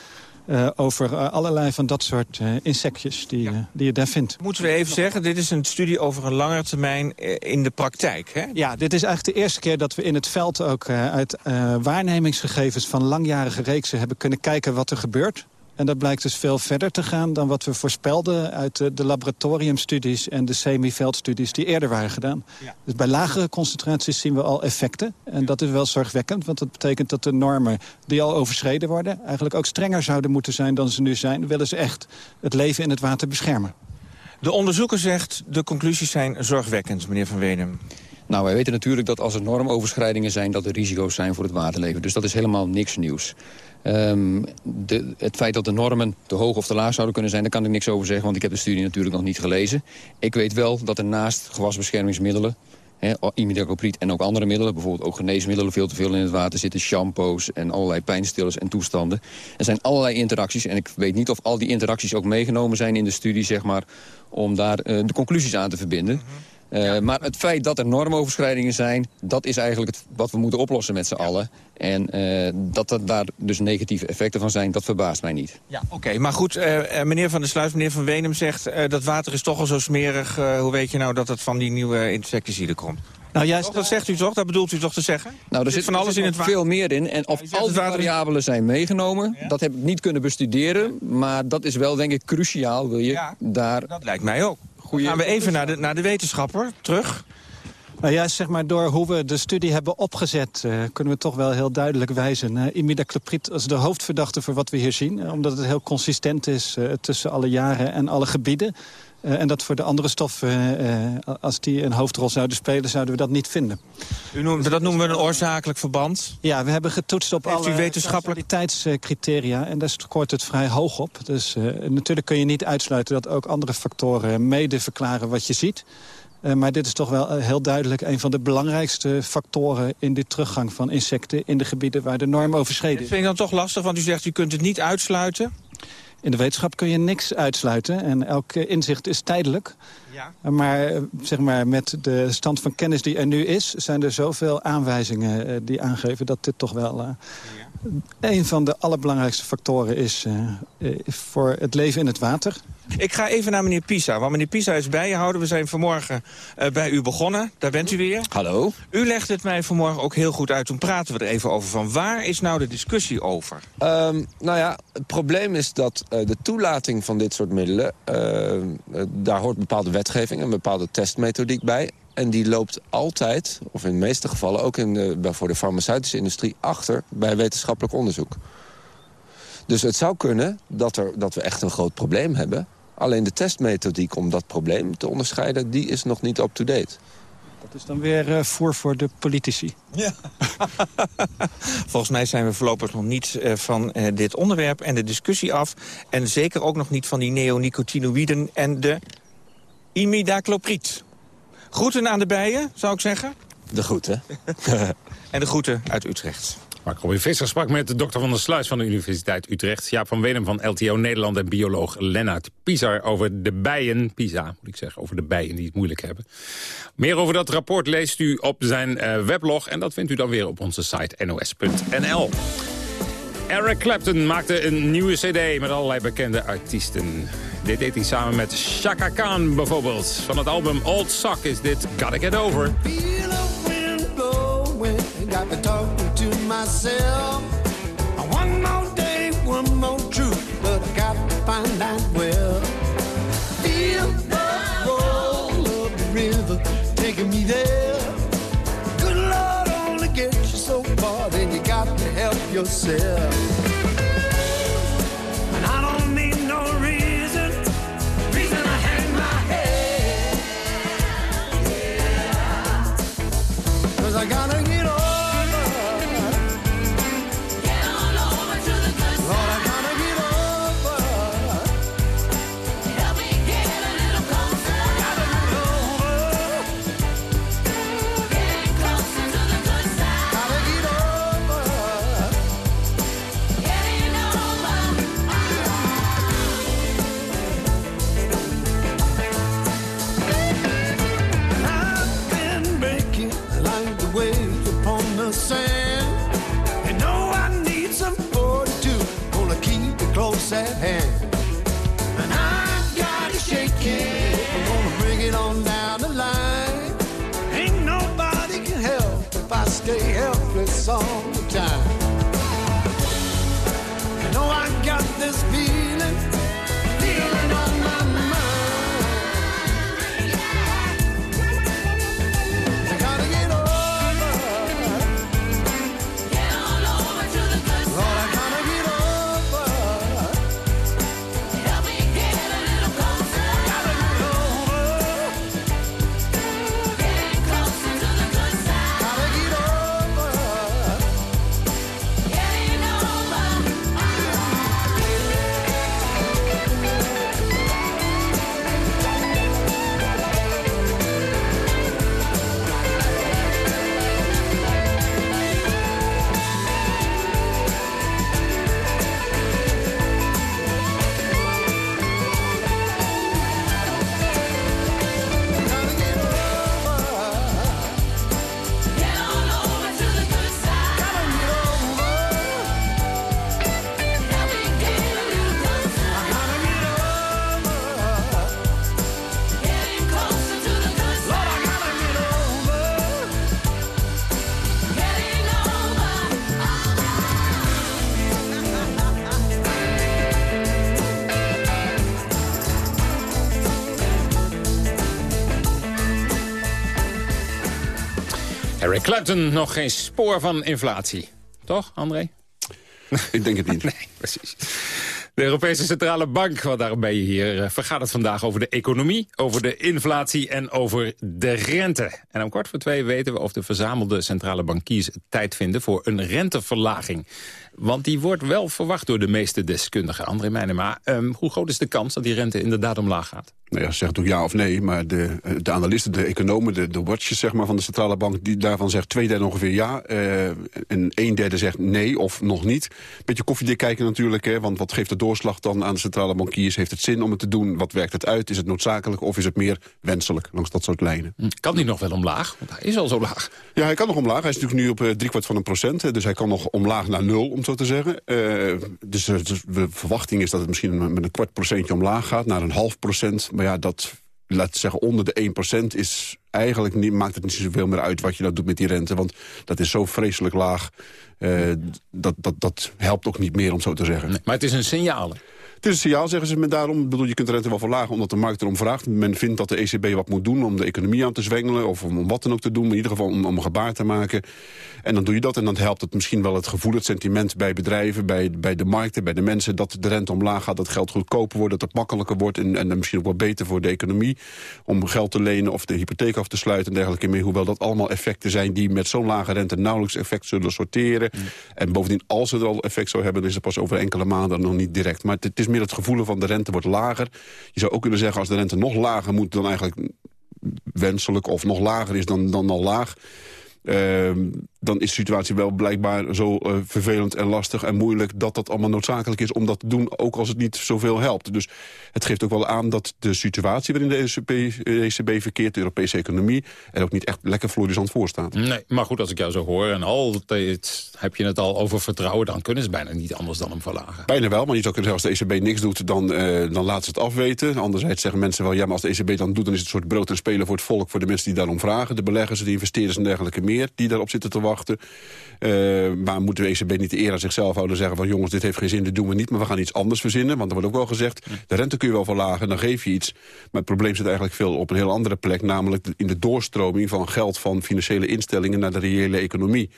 Uh, over uh, allerlei van dat soort uh, insectjes die, ja. die je daar vindt. Moeten we even zeggen, dit is een studie over een langere termijn in de praktijk, hè? Ja, dit is eigenlijk de eerste keer dat we in het veld ook uit waarnemingsgegevens van langjarige reeksen hebben kunnen kijken wat er gebeurt. En dat blijkt dus veel verder te gaan dan wat we voorspelden... uit de, de laboratoriumstudies en de semi-veldstudies die eerder waren gedaan. Ja. Dus bij lagere concentraties zien we al effecten. En dat is wel zorgwekkend, want dat betekent dat de normen die al overschreden worden... eigenlijk ook strenger zouden moeten zijn dan ze nu zijn... willen ze echt het leven in het water beschermen. De onderzoeker zegt de conclusies zijn zorgwekkend, meneer Van Wenem. Nou, wij weten natuurlijk dat als er normoverschrijdingen zijn... dat er risico's zijn voor het waterleven. Dus dat is helemaal niks nieuws. Um, de, het feit dat de normen te hoog of te laag zouden kunnen zijn... daar kan ik niks over zeggen, want ik heb de studie natuurlijk nog niet gelezen. Ik weet wel dat er naast gewasbeschermingsmiddelen... imidacloprid en ook andere middelen, bijvoorbeeld ook geneesmiddelen... veel te veel in het water zitten, shampoos en allerlei pijnstillers en toestanden. Er zijn allerlei interacties en ik weet niet of al die interacties ook meegenomen zijn in de studie... Zeg maar, om daar uh, de conclusies aan te verbinden... -hmm. Uh, ja. Maar het feit dat er normoverschrijdingen zijn... dat is eigenlijk het, wat we moeten oplossen met z'n ja. allen. En uh, dat er daar dus negatieve effecten van zijn, dat verbaast mij niet. Ja, oké. Okay, maar goed, uh, meneer Van der Sluis, meneer Van Wenem zegt... dat water is toch al zo smerig. hoe weet je nou dat het van die nieuwe insecticiden komt? Nou, juist, dat zegt u toch? Dat bedoelt u toch te zeggen? Nou, er, zit, van alles in het veel meer in. En of al die variabelen zijn meegenomen, ja? dat heb ik niet kunnen bestuderen. Maar dat is wel, denk ik, cruciaal. Wil je ja, daar... dat lijkt mij ook. Gaan we even naar de, naar de wetenschapper terug. Nou ja, zeg maar, door hoe we de studie hebben opgezet... Uh, kunnen we toch wel heel duidelijk wijzen. Uh, imidacloprid als de hoofdverdachte voor wat we hier zien. Uh, omdat het heel consistent is tussen alle jaren en alle gebieden. En dat voor de andere stoffen, als die een hoofdrol zouden spelen... zouden we dat niet vinden. U noemt, dat noemen we een oorzakelijk verband? Ja, we hebben getoetst op Heeft alle wetenschappelijkheidscriteria. en daar scoort het vrij hoog op. Dus natuurlijk kun je niet uitsluiten dat ook andere factoren mede verklaren wat je ziet... Maar dit is toch wel heel duidelijk een van de belangrijkste factoren... in de teruggang van insecten in de gebieden waar de norm overschreden is. Dat vind ik dan toch lastig, want u zegt u kunt het niet uitsluiten. In de wetenschap kun je niks uitsluiten en elk inzicht is tijdelijk. Ja. Maar, zeg maar met de stand van kennis die er nu is... zijn er zoveel aanwijzingen uh, die aangeven dat dit toch wel... Ja. Een van de allerbelangrijkste factoren is voor het leven in het water. Ik ga even naar meneer Pisa, want meneer Pisa is bijgehouden. We zijn vanmorgen uh, bij u begonnen. Daar bent u weer. Hallo. U legt het mij vanmorgen ook heel goed uit. Toen praten we er even over. Van waar is nou de discussie over? Um, nou ja, het probleem is dat uh, de toelating van dit soort middelen... Uh, daar hoort bepaalde wetgeving, een bepaalde testmethodiek bij. En die loopt altijd, of in de meeste gevallen ook in de, voor de farmaceutische industrie... achter bij wetenschappelijk onderzoek. Dus het zou kunnen dat, er, dat we echt een groot probleem hebben. Alleen de testmethodiek om dat probleem te onderscheiden... die is nog niet up-to-date. Dat is dan weer uh, voor voor de politici. Ja. Volgens mij zijn we voorlopig nog niet uh, van uh, dit onderwerp en de discussie af. En zeker ook nog niet van die neonicotinoïden en de imidacloprid. Groeten aan de bijen, zou ik zeggen. De groeten. en de groeten uit Utrecht. Mark Robin Visser sprak met de dokter van der Sluis van de Universiteit Utrecht... Jaap van Wenum van LTO Nederland en bioloog Lennart Pizar over de bijen. Pisa, moet ik zeggen, over de bijen die het moeilijk hebben. Meer over dat rapport leest u op zijn uh, weblog... en dat vindt u dan weer op onze site nos.nl. Eric Clapton maakte een nieuwe cd met allerlei bekende artiesten. Dit deed hij samen met Chaka Khan bijvoorbeeld. Van het album Old Sock is dit Gotta Get Over. got me talking to myself. One more day, one more truth, but I got to find out well. Feel the roll of the river taking me there. Good Lord only gets you so far, then you got to help yourself. I gotta get Eric Clapton, nog geen spoor van inflatie. Toch, André? Ik denk het niet. nee, precies. De Europese Centrale Bank, want daarom ben je hier, eh, vergaat het vandaag over de economie, over de inflatie en over de rente. En om kwart voor twee weten we of de verzamelde centrale bankiers tijd vinden voor een renteverlaging. Want die wordt wel verwacht door de meeste deskundigen. André Meijnema, um, hoe groot is de kans dat die rente inderdaad omlaag gaat? Nou ja, zegt ook ja of nee, maar de, de analisten, de economen, de, de watchers zeg maar, van de centrale bank... Die, daarvan zegt twee derde ongeveer ja uh, en een derde zegt nee of nog niet. Beetje koffiedik kijken natuurlijk, hè, want wat geeft de doorslag dan aan de centrale bankiers? Heeft het zin om het te doen? Wat werkt het uit? Is het noodzakelijk of is het meer wenselijk langs dat soort lijnen? Hm, kan die nog wel omlaag? Want hij is al zo laag. Ja, hij kan nog omlaag. Hij is natuurlijk nu op uh, driekwart van een procent. Dus hij kan nog omlaag naar nul, om zo te zeggen. Uh, dus, dus, de verwachting is dat het misschien met een kwart procentje omlaag gaat... naar een half procent. Maar ja, dat laat zeggen, onder de 1% is eigenlijk niet, maakt het niet zoveel meer uit wat je dat doet met die rente. Want dat is zo vreselijk laag. Uh, dat, dat, dat helpt ook niet meer, om zo te zeggen. Nee, maar het is een signaal. Het is een signaal, zeggen ze met daarom. Ik bedoel, je kunt de rente wel verlagen omdat de markt erom vraagt. Men vindt dat de ECB wat moet doen om de economie aan te zwengelen... of om wat dan ook te doen, maar in ieder geval om, om een gebaar te maken. En dan doe je dat en dan helpt het misschien wel het gevoel, het sentiment... bij bedrijven, bij, bij de markten, bij de mensen... dat de rente omlaag gaat, dat geld goedkoper wordt... dat het makkelijker wordt en, en misschien ook wel beter voor de economie... om geld te lenen of de hypotheek af te sluiten en dergelijke meer. Hoewel dat allemaal effecten zijn die met zo'n lage rente nauwelijks effect zullen sorteren. Mm. En bovendien, als ze er al effect zou hebben... dan is het pas over enkele maanden nog niet direct. Maar het, het is meer het gevoel van de rente wordt lager. Je zou ook kunnen zeggen, als de rente nog lager moet... dan eigenlijk wenselijk of nog lager is dan, dan al laag... Uh, dan is de situatie wel blijkbaar zo uh, vervelend en lastig en moeilijk... dat dat allemaal noodzakelijk is om dat te doen, ook als het niet zoveel helpt. Dus het geeft ook wel aan dat de situatie waarin de ECB, ECB verkeert... de Europese economie, er ook niet echt lekker florissant voor staat. Nee, maar goed, als ik jou zo hoor en altijd heb je het al over vertrouwen... dan kunnen ze bijna niet anders dan hem verlagen. Bijna wel, maar je zou kunnen zeggen als de ECB niks doet... dan, uh, dan laat ze het afweten. Anderzijds zeggen mensen wel, ja, maar als de ECB dan doet... dan is het een soort brood en spelen voor het volk, voor de mensen die daarom vragen. De beleggers, de investeerders en dergelijke meer die daarop zitten te wachten Uh, maar moeten de ECB niet de eer aan zichzelf houden... en zeggen van jongens, dit heeft geen zin, dit doen we niet... maar we gaan iets anders verzinnen. Want er wordt ook wel gezegd, de rente kun je wel verlagen... dan geef je iets. Maar het probleem zit eigenlijk veel op een heel andere plek... namelijk in de doorstroming van geld van financiële instellingen... naar de reële economie.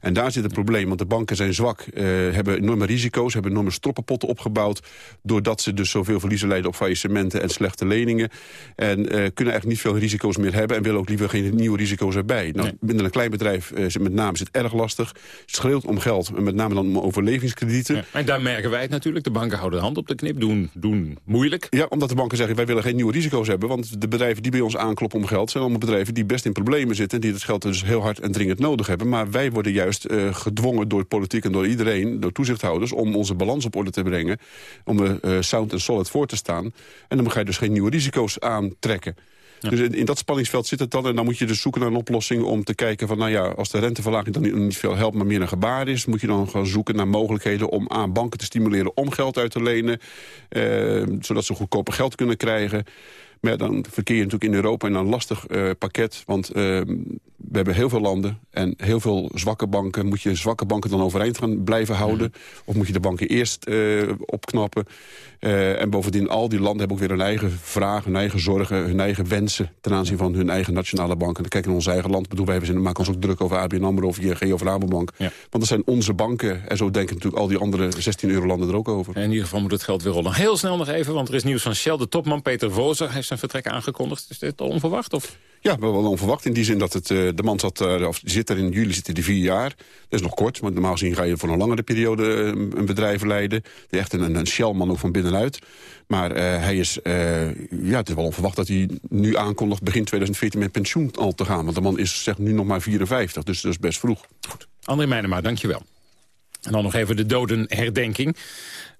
En daar zit het probleem, want de banken zijn zwak. Uh, hebben enorme risico's, hebben enorme stroppenpotten opgebouwd... doordat ze dus zoveel verliezen leiden op faillissementen en slechte leningen. En uh, kunnen eigenlijk niet veel risico's meer hebben... en willen ook liever geen nieuwe risico's erbij. Nou, Binnen een klein bedrijf uh, met name het erg lastig. Het schreeuwt om geld, en met name dan om overlevingskredieten. Ja, en daar merken wij het natuurlijk. De banken houden de hand op de knip, doen, doen moeilijk. Ja, omdat de banken zeggen, wij willen geen nieuwe risico's hebben... want de bedrijven die bij ons aankloppen om geld... zijn allemaal bedrijven die best in problemen zitten... en die het geld dus heel hard en dringend nodig hebben. Maar wij worden juist juist uh, gedwongen door politiek en door iedereen... door toezichthouders, om onze balans op orde te brengen... om er uh, sound en solid voor te staan. En dan ga je dus geen nieuwe risico's aantrekken. Ja. Dus in, in, dat spanningsveld zit het dan. En dan moet je dus zoeken naar een oplossing om te kijken van... nou ja, als de renteverlaging dan niet, niet veel helpt, maar meer een gebaar is... moet je dan gaan zoeken naar mogelijkheden om aan banken te stimuleren... om geld uit te lenen, uh, zodat ze goedkoper geld kunnen krijgen... Maar ja, dan verkeer je natuurlijk in Europa in een lastig uh, pakket. Want uh, we hebben heel veel landen en heel veel zwakke banken. Moet je zwakke banken dan overeind gaan blijven houden? Mm. Of moet je de banken eerst uh, opknappen? en bovendien, al die landen hebben ook weer hun eigen vragen, hun eigen zorgen... hun eigen wensen ten aanzien van hun eigen nationale banken. Dan kijk in ons eigen land. Bedoel, wij maken ons ook druk over ABN AMRO of ING of Rabobank. Ja. Want dat zijn onze banken. En zo denken natuurlijk al die andere 16 euro-landen er ook over. in ieder geval moet het geld weer rollen. Heel snel nog even, want er is nieuws van Shell. De topman Peter Vozer heeft zijn vertrek aangekondigd. Is dit onverwacht? Of? Ja, wel, onverwacht. In die zin dat het, uh, de man zat, uh, of zit er in juli zit er vier jaar. Dat is nog kort, want normaal gezien ga je voor een langere periode uh, een bedrijf leiden. Echt een, een Shell-man ook van binnenuit. Maar hij is, ja, het is wel onverwacht dat hij nu aankondigt begin 2014 met pensioen al te gaan. Want de man is zeg nu nog maar 54, dus dat is best vroeg. Goed. André Meijnema, dankjewel. En dan nog even de dodenherdenking.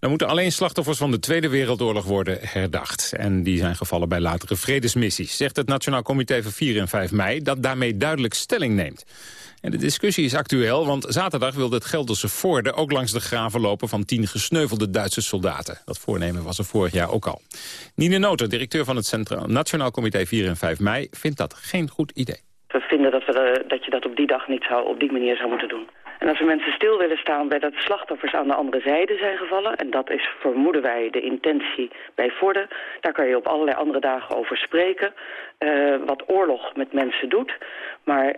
Dan moeten alleen slachtoffers van de Tweede Wereldoorlog worden herdacht. En die zijn gevallen bij latere vredesmissies. Zegt het Nationaal Comité van 4 en 5 mei dat daarmee duidelijk stelling neemt. En de discussie is actueel, want zaterdag wilde het Gelderse Voorde... ook langs de graven lopen van tien gesneuvelde Duitse soldaten. Dat voornemen was er vorig jaar ook al. Nine Noter, directeur van het Centraal Nationaal Comité 4 en 5 mei... vindt dat geen goed idee. We vinden dat, we, dat je dat op die dag niet zou, op die manier zou moeten doen. En als we mensen stil willen staan bij dat slachtoffers aan de andere zijde zijn gevallen... en dat is, vermoeden wij, de intentie bij Vorden... daar kan je op allerlei andere dagen over spreken. wat oorlog met mensen doet, maar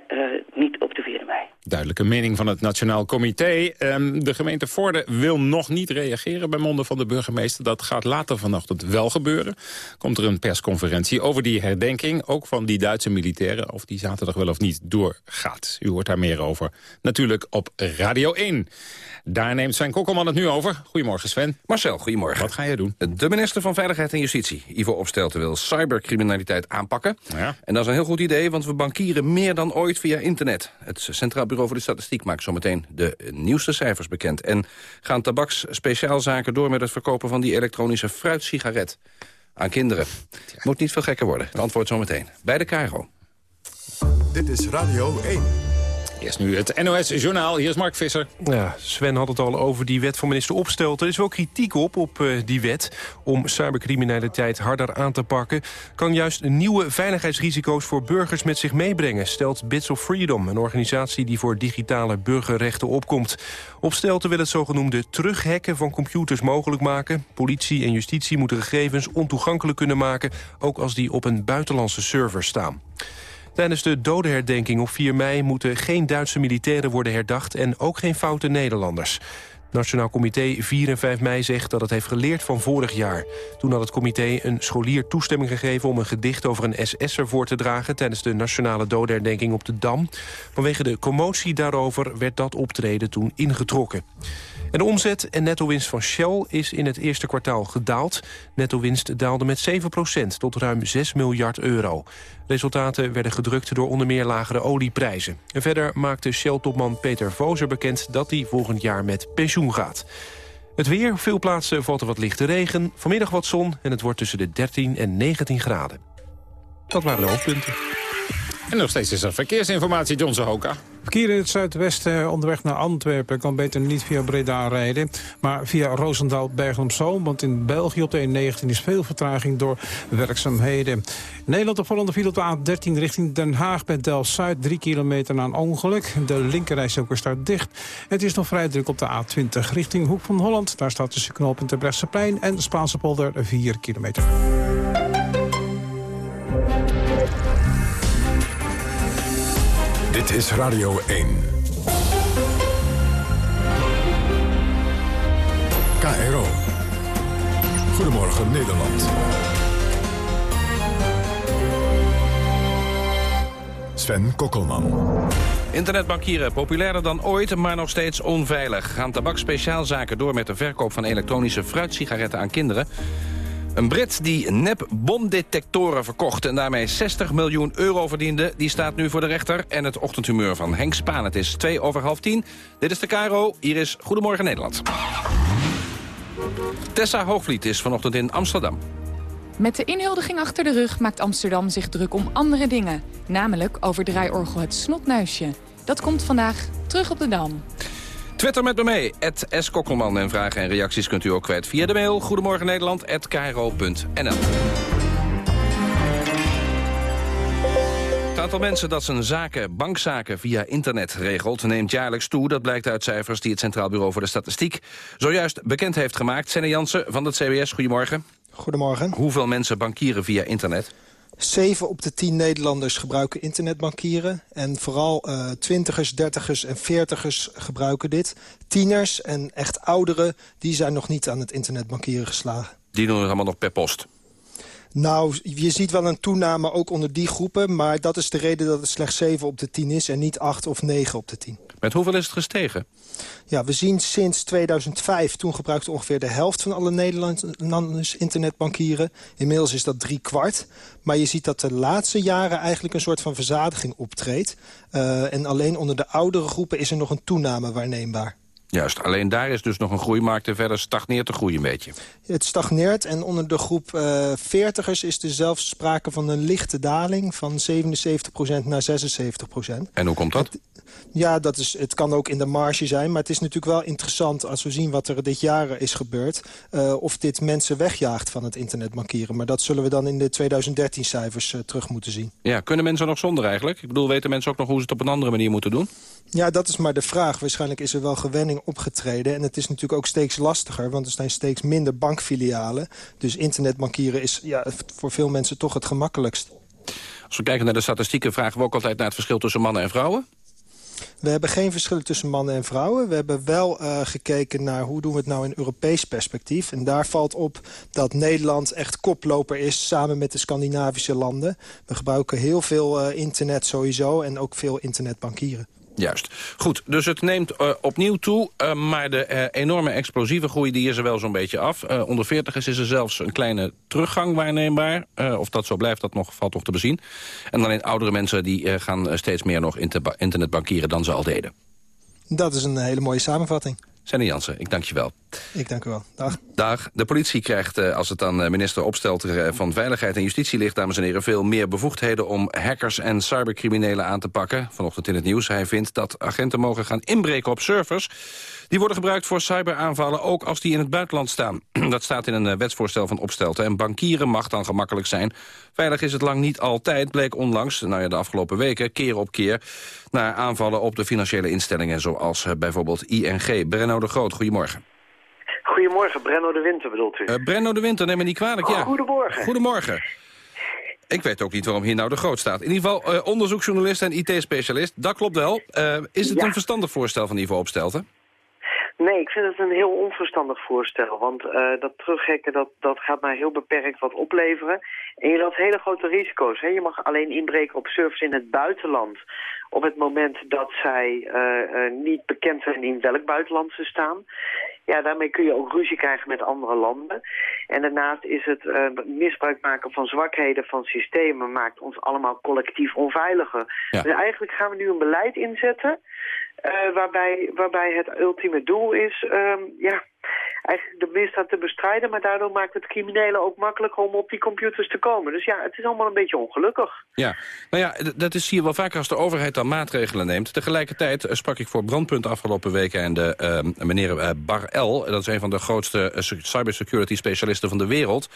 niet op de 4 mei. Duidelijke mening van het Nationaal Comité. Ehm, de gemeente Voorde wil nog niet reageren bij monden van de burgemeester. Dat gaat later vanochtend wel gebeuren. Komt er een persconferentie over die herdenking, ook van die Duitse militairen, of die zaterdag wel of niet doorgaat. U hoort daar meer over. Natuurlijk op Radio 1. Daar neemt Sven Kokkelman het nu over. Goedemorgen Sven. Marcel, goedemorgen. Wat ga je doen? De minister van Veiligheid en Justitie, Ivo Opstelten, wil cybercriminaliteit aanpakken. Ja. En dat is een heel goed idee, want we bankieren meer dan ooit via internet. Het Centraal Bureau voor de Statistiek maakt zometeen de nieuwste cijfers bekend. En gaan tabaks-speciaalzaken door met het verkopen van die elektronische fruitsigaret aan kinderen. Moet niet veel gekker worden. Het antwoord zometeen. Bij de Cairo. Dit is Radio 1. Eerst nu het NOS-journaal. Hier is Mark Visser. Ja, Sven had het al over die wet van minister Opstelten. Er is wel kritiek op, op uh, die wet, om cybercriminaliteit harder aan te pakken. Kan juist nieuwe veiligheidsrisico's voor burgers met zich meebrengen... stelt Bits of Freedom, een organisatie die voor digitale burgerrechten opkomt. Opstelten wil het zogenoemde terughacken van computers mogelijk maken. Politie en justitie moeten gegevens ontoegankelijk kunnen maken... ook als die op een buitenlandse server staan. Tijdens de dodenherdenking op 4 mei moeten geen Duitse militairen worden herdacht... en ook geen foute Nederlanders. Nationaal Comité 4 en 5 mei zegt dat het heeft geleerd van vorig jaar. Toen had het comité een scholier toestemming gegeven... om een gedicht over een SS'er voor te dragen... tijdens de nationale dodenherdenking op de Dam. Vanwege de commotie daarover werd dat optreden toen ingetrokken. En de omzet en netto-winst van Shell is in het eerste kwartaal gedaald. Netto-winst daalde met 7% tot ruim 6 miljard euro. Resultaten werden gedrukt door onder meer lagere olieprijzen. En verder maakte Shell-topman Peter Vozer bekend dat hij volgend jaar met pensioen gaat. Het weer, veel plaatsen valt er wat lichte regen. Vanmiddag wat zon en het wordt tussen de 13 en 19 graden. Dat waren de hoofdpunten. En nog steeds is er verkeersinformatie, John Zahoka. Verkeer in het zuidwesten onderweg naar Antwerpen kan beter niet via Breda rijden, maar via Roosendaal Bergen Zoom. Want in België op de E19 is veel vertraging door werkzaamheden. Nederland opvallende file op de A13 richting Den Haag bij Delft-Zuid. Drie kilometer na een ongeluk. De linkerrijstrook staat dicht. Het is nog vrij druk op de A20 richting Hoek van Holland. Daar staat tussen knooppunt Brechtseplein en Spaanse polder 4 kilometer. Dit is Radio 1. KRO. Goedemorgen Nederland. Sven Kokkelman. Internetbankieren populairder dan ooit, maar nog steeds onveilig. Gaan tabakspeciaalzaken door met de verkoop van elektronische fruitsigaretten aan kinderen? Een Brit die nep-bomdetectoren verkocht en daarmee 60 miljoen euro verdiende... die staat nu voor de rechter. En het ochtendhumeur van Henk Spaan. Het is twee over half tien. Dit is de Caro. Hier is Goedemorgen Nederland. Tessa Hoogvliet is vanochtend in Amsterdam. Met de inhuldiging achter de rug maakt Amsterdam zich druk om andere dingen. Namelijk over draaiorgel Het Snotneusje. Dat komt vandaag terug op de Dam. Twitter met me mee, S. Kokkelman. En vragen en reacties kunt u ook kwijt via de mail. Goedemorgen Nederland, Het aantal mensen dat zijn zaken, bankzaken via internet regelt... neemt jaarlijks toe. Dat blijkt uit cijfers die het Centraal Bureau voor de Statistiek... zojuist bekend heeft gemaakt. Senne Jansen van het CBS, goedemorgen. Goedemorgen. Hoeveel mensen bankieren via internet? 7 op de 10 Nederlanders gebruiken internetbankieren. En vooral uh, twintigers, dertigers en veertigers gebruiken dit. Tieners en echt ouderen, die zijn nog niet aan het internetbankieren geslagen. Die doen het allemaal nog per post? Nou, je ziet wel een toename ook onder die groepen. Maar dat is de reden dat het slechts 7 op de 10 is en niet 8 of 9 op de 10. Met hoeveel is het gestegen? Ja, we zien sinds 2005, toen gebruikte ongeveer de helft van alle Nederlanders internetbankieren. Inmiddels is dat drie kwart. Maar je ziet dat de laatste jaren eigenlijk een soort van verzadiging optreedt. Uh, en alleen onder de oudere groepen is er nog een toename waarneembaar. Juist, alleen daar is dus nog een groeimarkt en verder stagneert de groei een beetje. Het stagneert en onder de groep uh, veertigers is er zelfs sprake van een lichte daling van 77% naar 76%. En hoe komt dat? Ja, dat is, het kan ook in de marge zijn. Maar het is natuurlijk wel interessant als we zien wat er dit jaar is gebeurd. Uh, of dit mensen wegjaagt van het internetbankieren. Maar dat zullen we dan in de 2013-cijfers uh, terug moeten zien. Ja, kunnen mensen nog zonder eigenlijk? Ik bedoel, weten mensen ook nog hoe ze het op een andere manier moeten doen? Ja, dat is maar de vraag. Waarschijnlijk is er wel gewenning opgetreden. En het is natuurlijk ook steeds lastiger, want er zijn steeds minder bankfilialen. Dus internetbankieren is ja, voor veel mensen toch het gemakkelijkst. Als we kijken naar de statistieken vragen we ook altijd naar het verschil tussen mannen en vrouwen. We hebben geen verschillen tussen mannen en vrouwen. We hebben wel uh, gekeken naar hoe doen we het nou in Europees perspectief. En daar valt op dat Nederland echt koploper is samen met de Scandinavische landen. We gebruiken heel veel uh, internet sowieso en ook veel internetbankieren. Juist. Goed, dus het neemt uh, opnieuw toe, uh, maar de uh, enorme explosieve groei die is er wel zo'n beetje af. onder 40 is er zelfs een kleine teruggang waarneembaar. of dat zo blijft, dat nog, valt nog te bezien. En alleen oudere mensen die gaan steeds meer nog inter internetbankieren dan ze al deden. Dat is een hele mooie samenvatting. Senny Jansen, ik dank je wel. Ik dank u wel. Dag. Dag. De politie krijgt, als het dan minister Opstelter van Veiligheid en Justitie ligt... dames en heren, veel meer bevoegdheden om hackers en cybercriminelen aan te pakken. Vanochtend in het nieuws. Hij vindt dat agenten mogen gaan inbreken op servers die worden gebruikt voor cyberaanvallen, ook als die in het buitenland staan. Dat staat in een eh, wetsvoorstel van Opstelten. En bankieren mag dan gemakkelijk zijn. Veilig is het lang niet altijd, bleek onlangs, nou ja, de afgelopen weken, keer op keer, naar aanvallen op de financiële instellingen, zoals uh, bijvoorbeeld ING. Brenno de Groot, goedemorgen. Goedemorgen, Brenno de Winter bedoelt u? Uh, Brenno de Winter, neem me niet kwalijk, ja. Goedemorgen. Goedemorgen. Ik weet ook niet waarom hier nou de groot staat. In ieder geval uh, onderzoeksjournalist en IT-specialist. Dat klopt wel. Uh, is het ja. een verstandig voorstel van niveau opstelten? Nee, ik vind het een heel onverstandig voorstel. Want uh, dat terughekken, dat, dat gaat maar heel beperkt wat opleveren. En je loopt hele grote risico's. Hè? Je mag alleen inbreken op servers in het buitenland... op het moment dat zij uh, uh, niet bekend zijn in welk buitenland ze staan. Ja, daarmee kun je ook ruzie krijgen met andere landen. En daarnaast is het misbruik maken van zwakheden van systemen... maakt ons allemaal collectief onveiliger. Ja. Dus eigenlijk gaan we nu een beleid inzetten... Uh, waarbij, waarbij het ultieme doel is um, ja, eigenlijk de misdaad te bestrijden... maar daardoor maakt het criminelen ook makkelijker om op die computers te komen. Dus ja, het is allemaal een beetje ongelukkig. Ja, nou ja, dat is hier wel vaker als de overheid dan maatregelen neemt. Tegelijkertijd uh, sprak ik voor Brandpunt afgelopen weken... en de uh, meneer uh, Bar El, dat is een van de grootste cybersecurity specialisten van de wereld...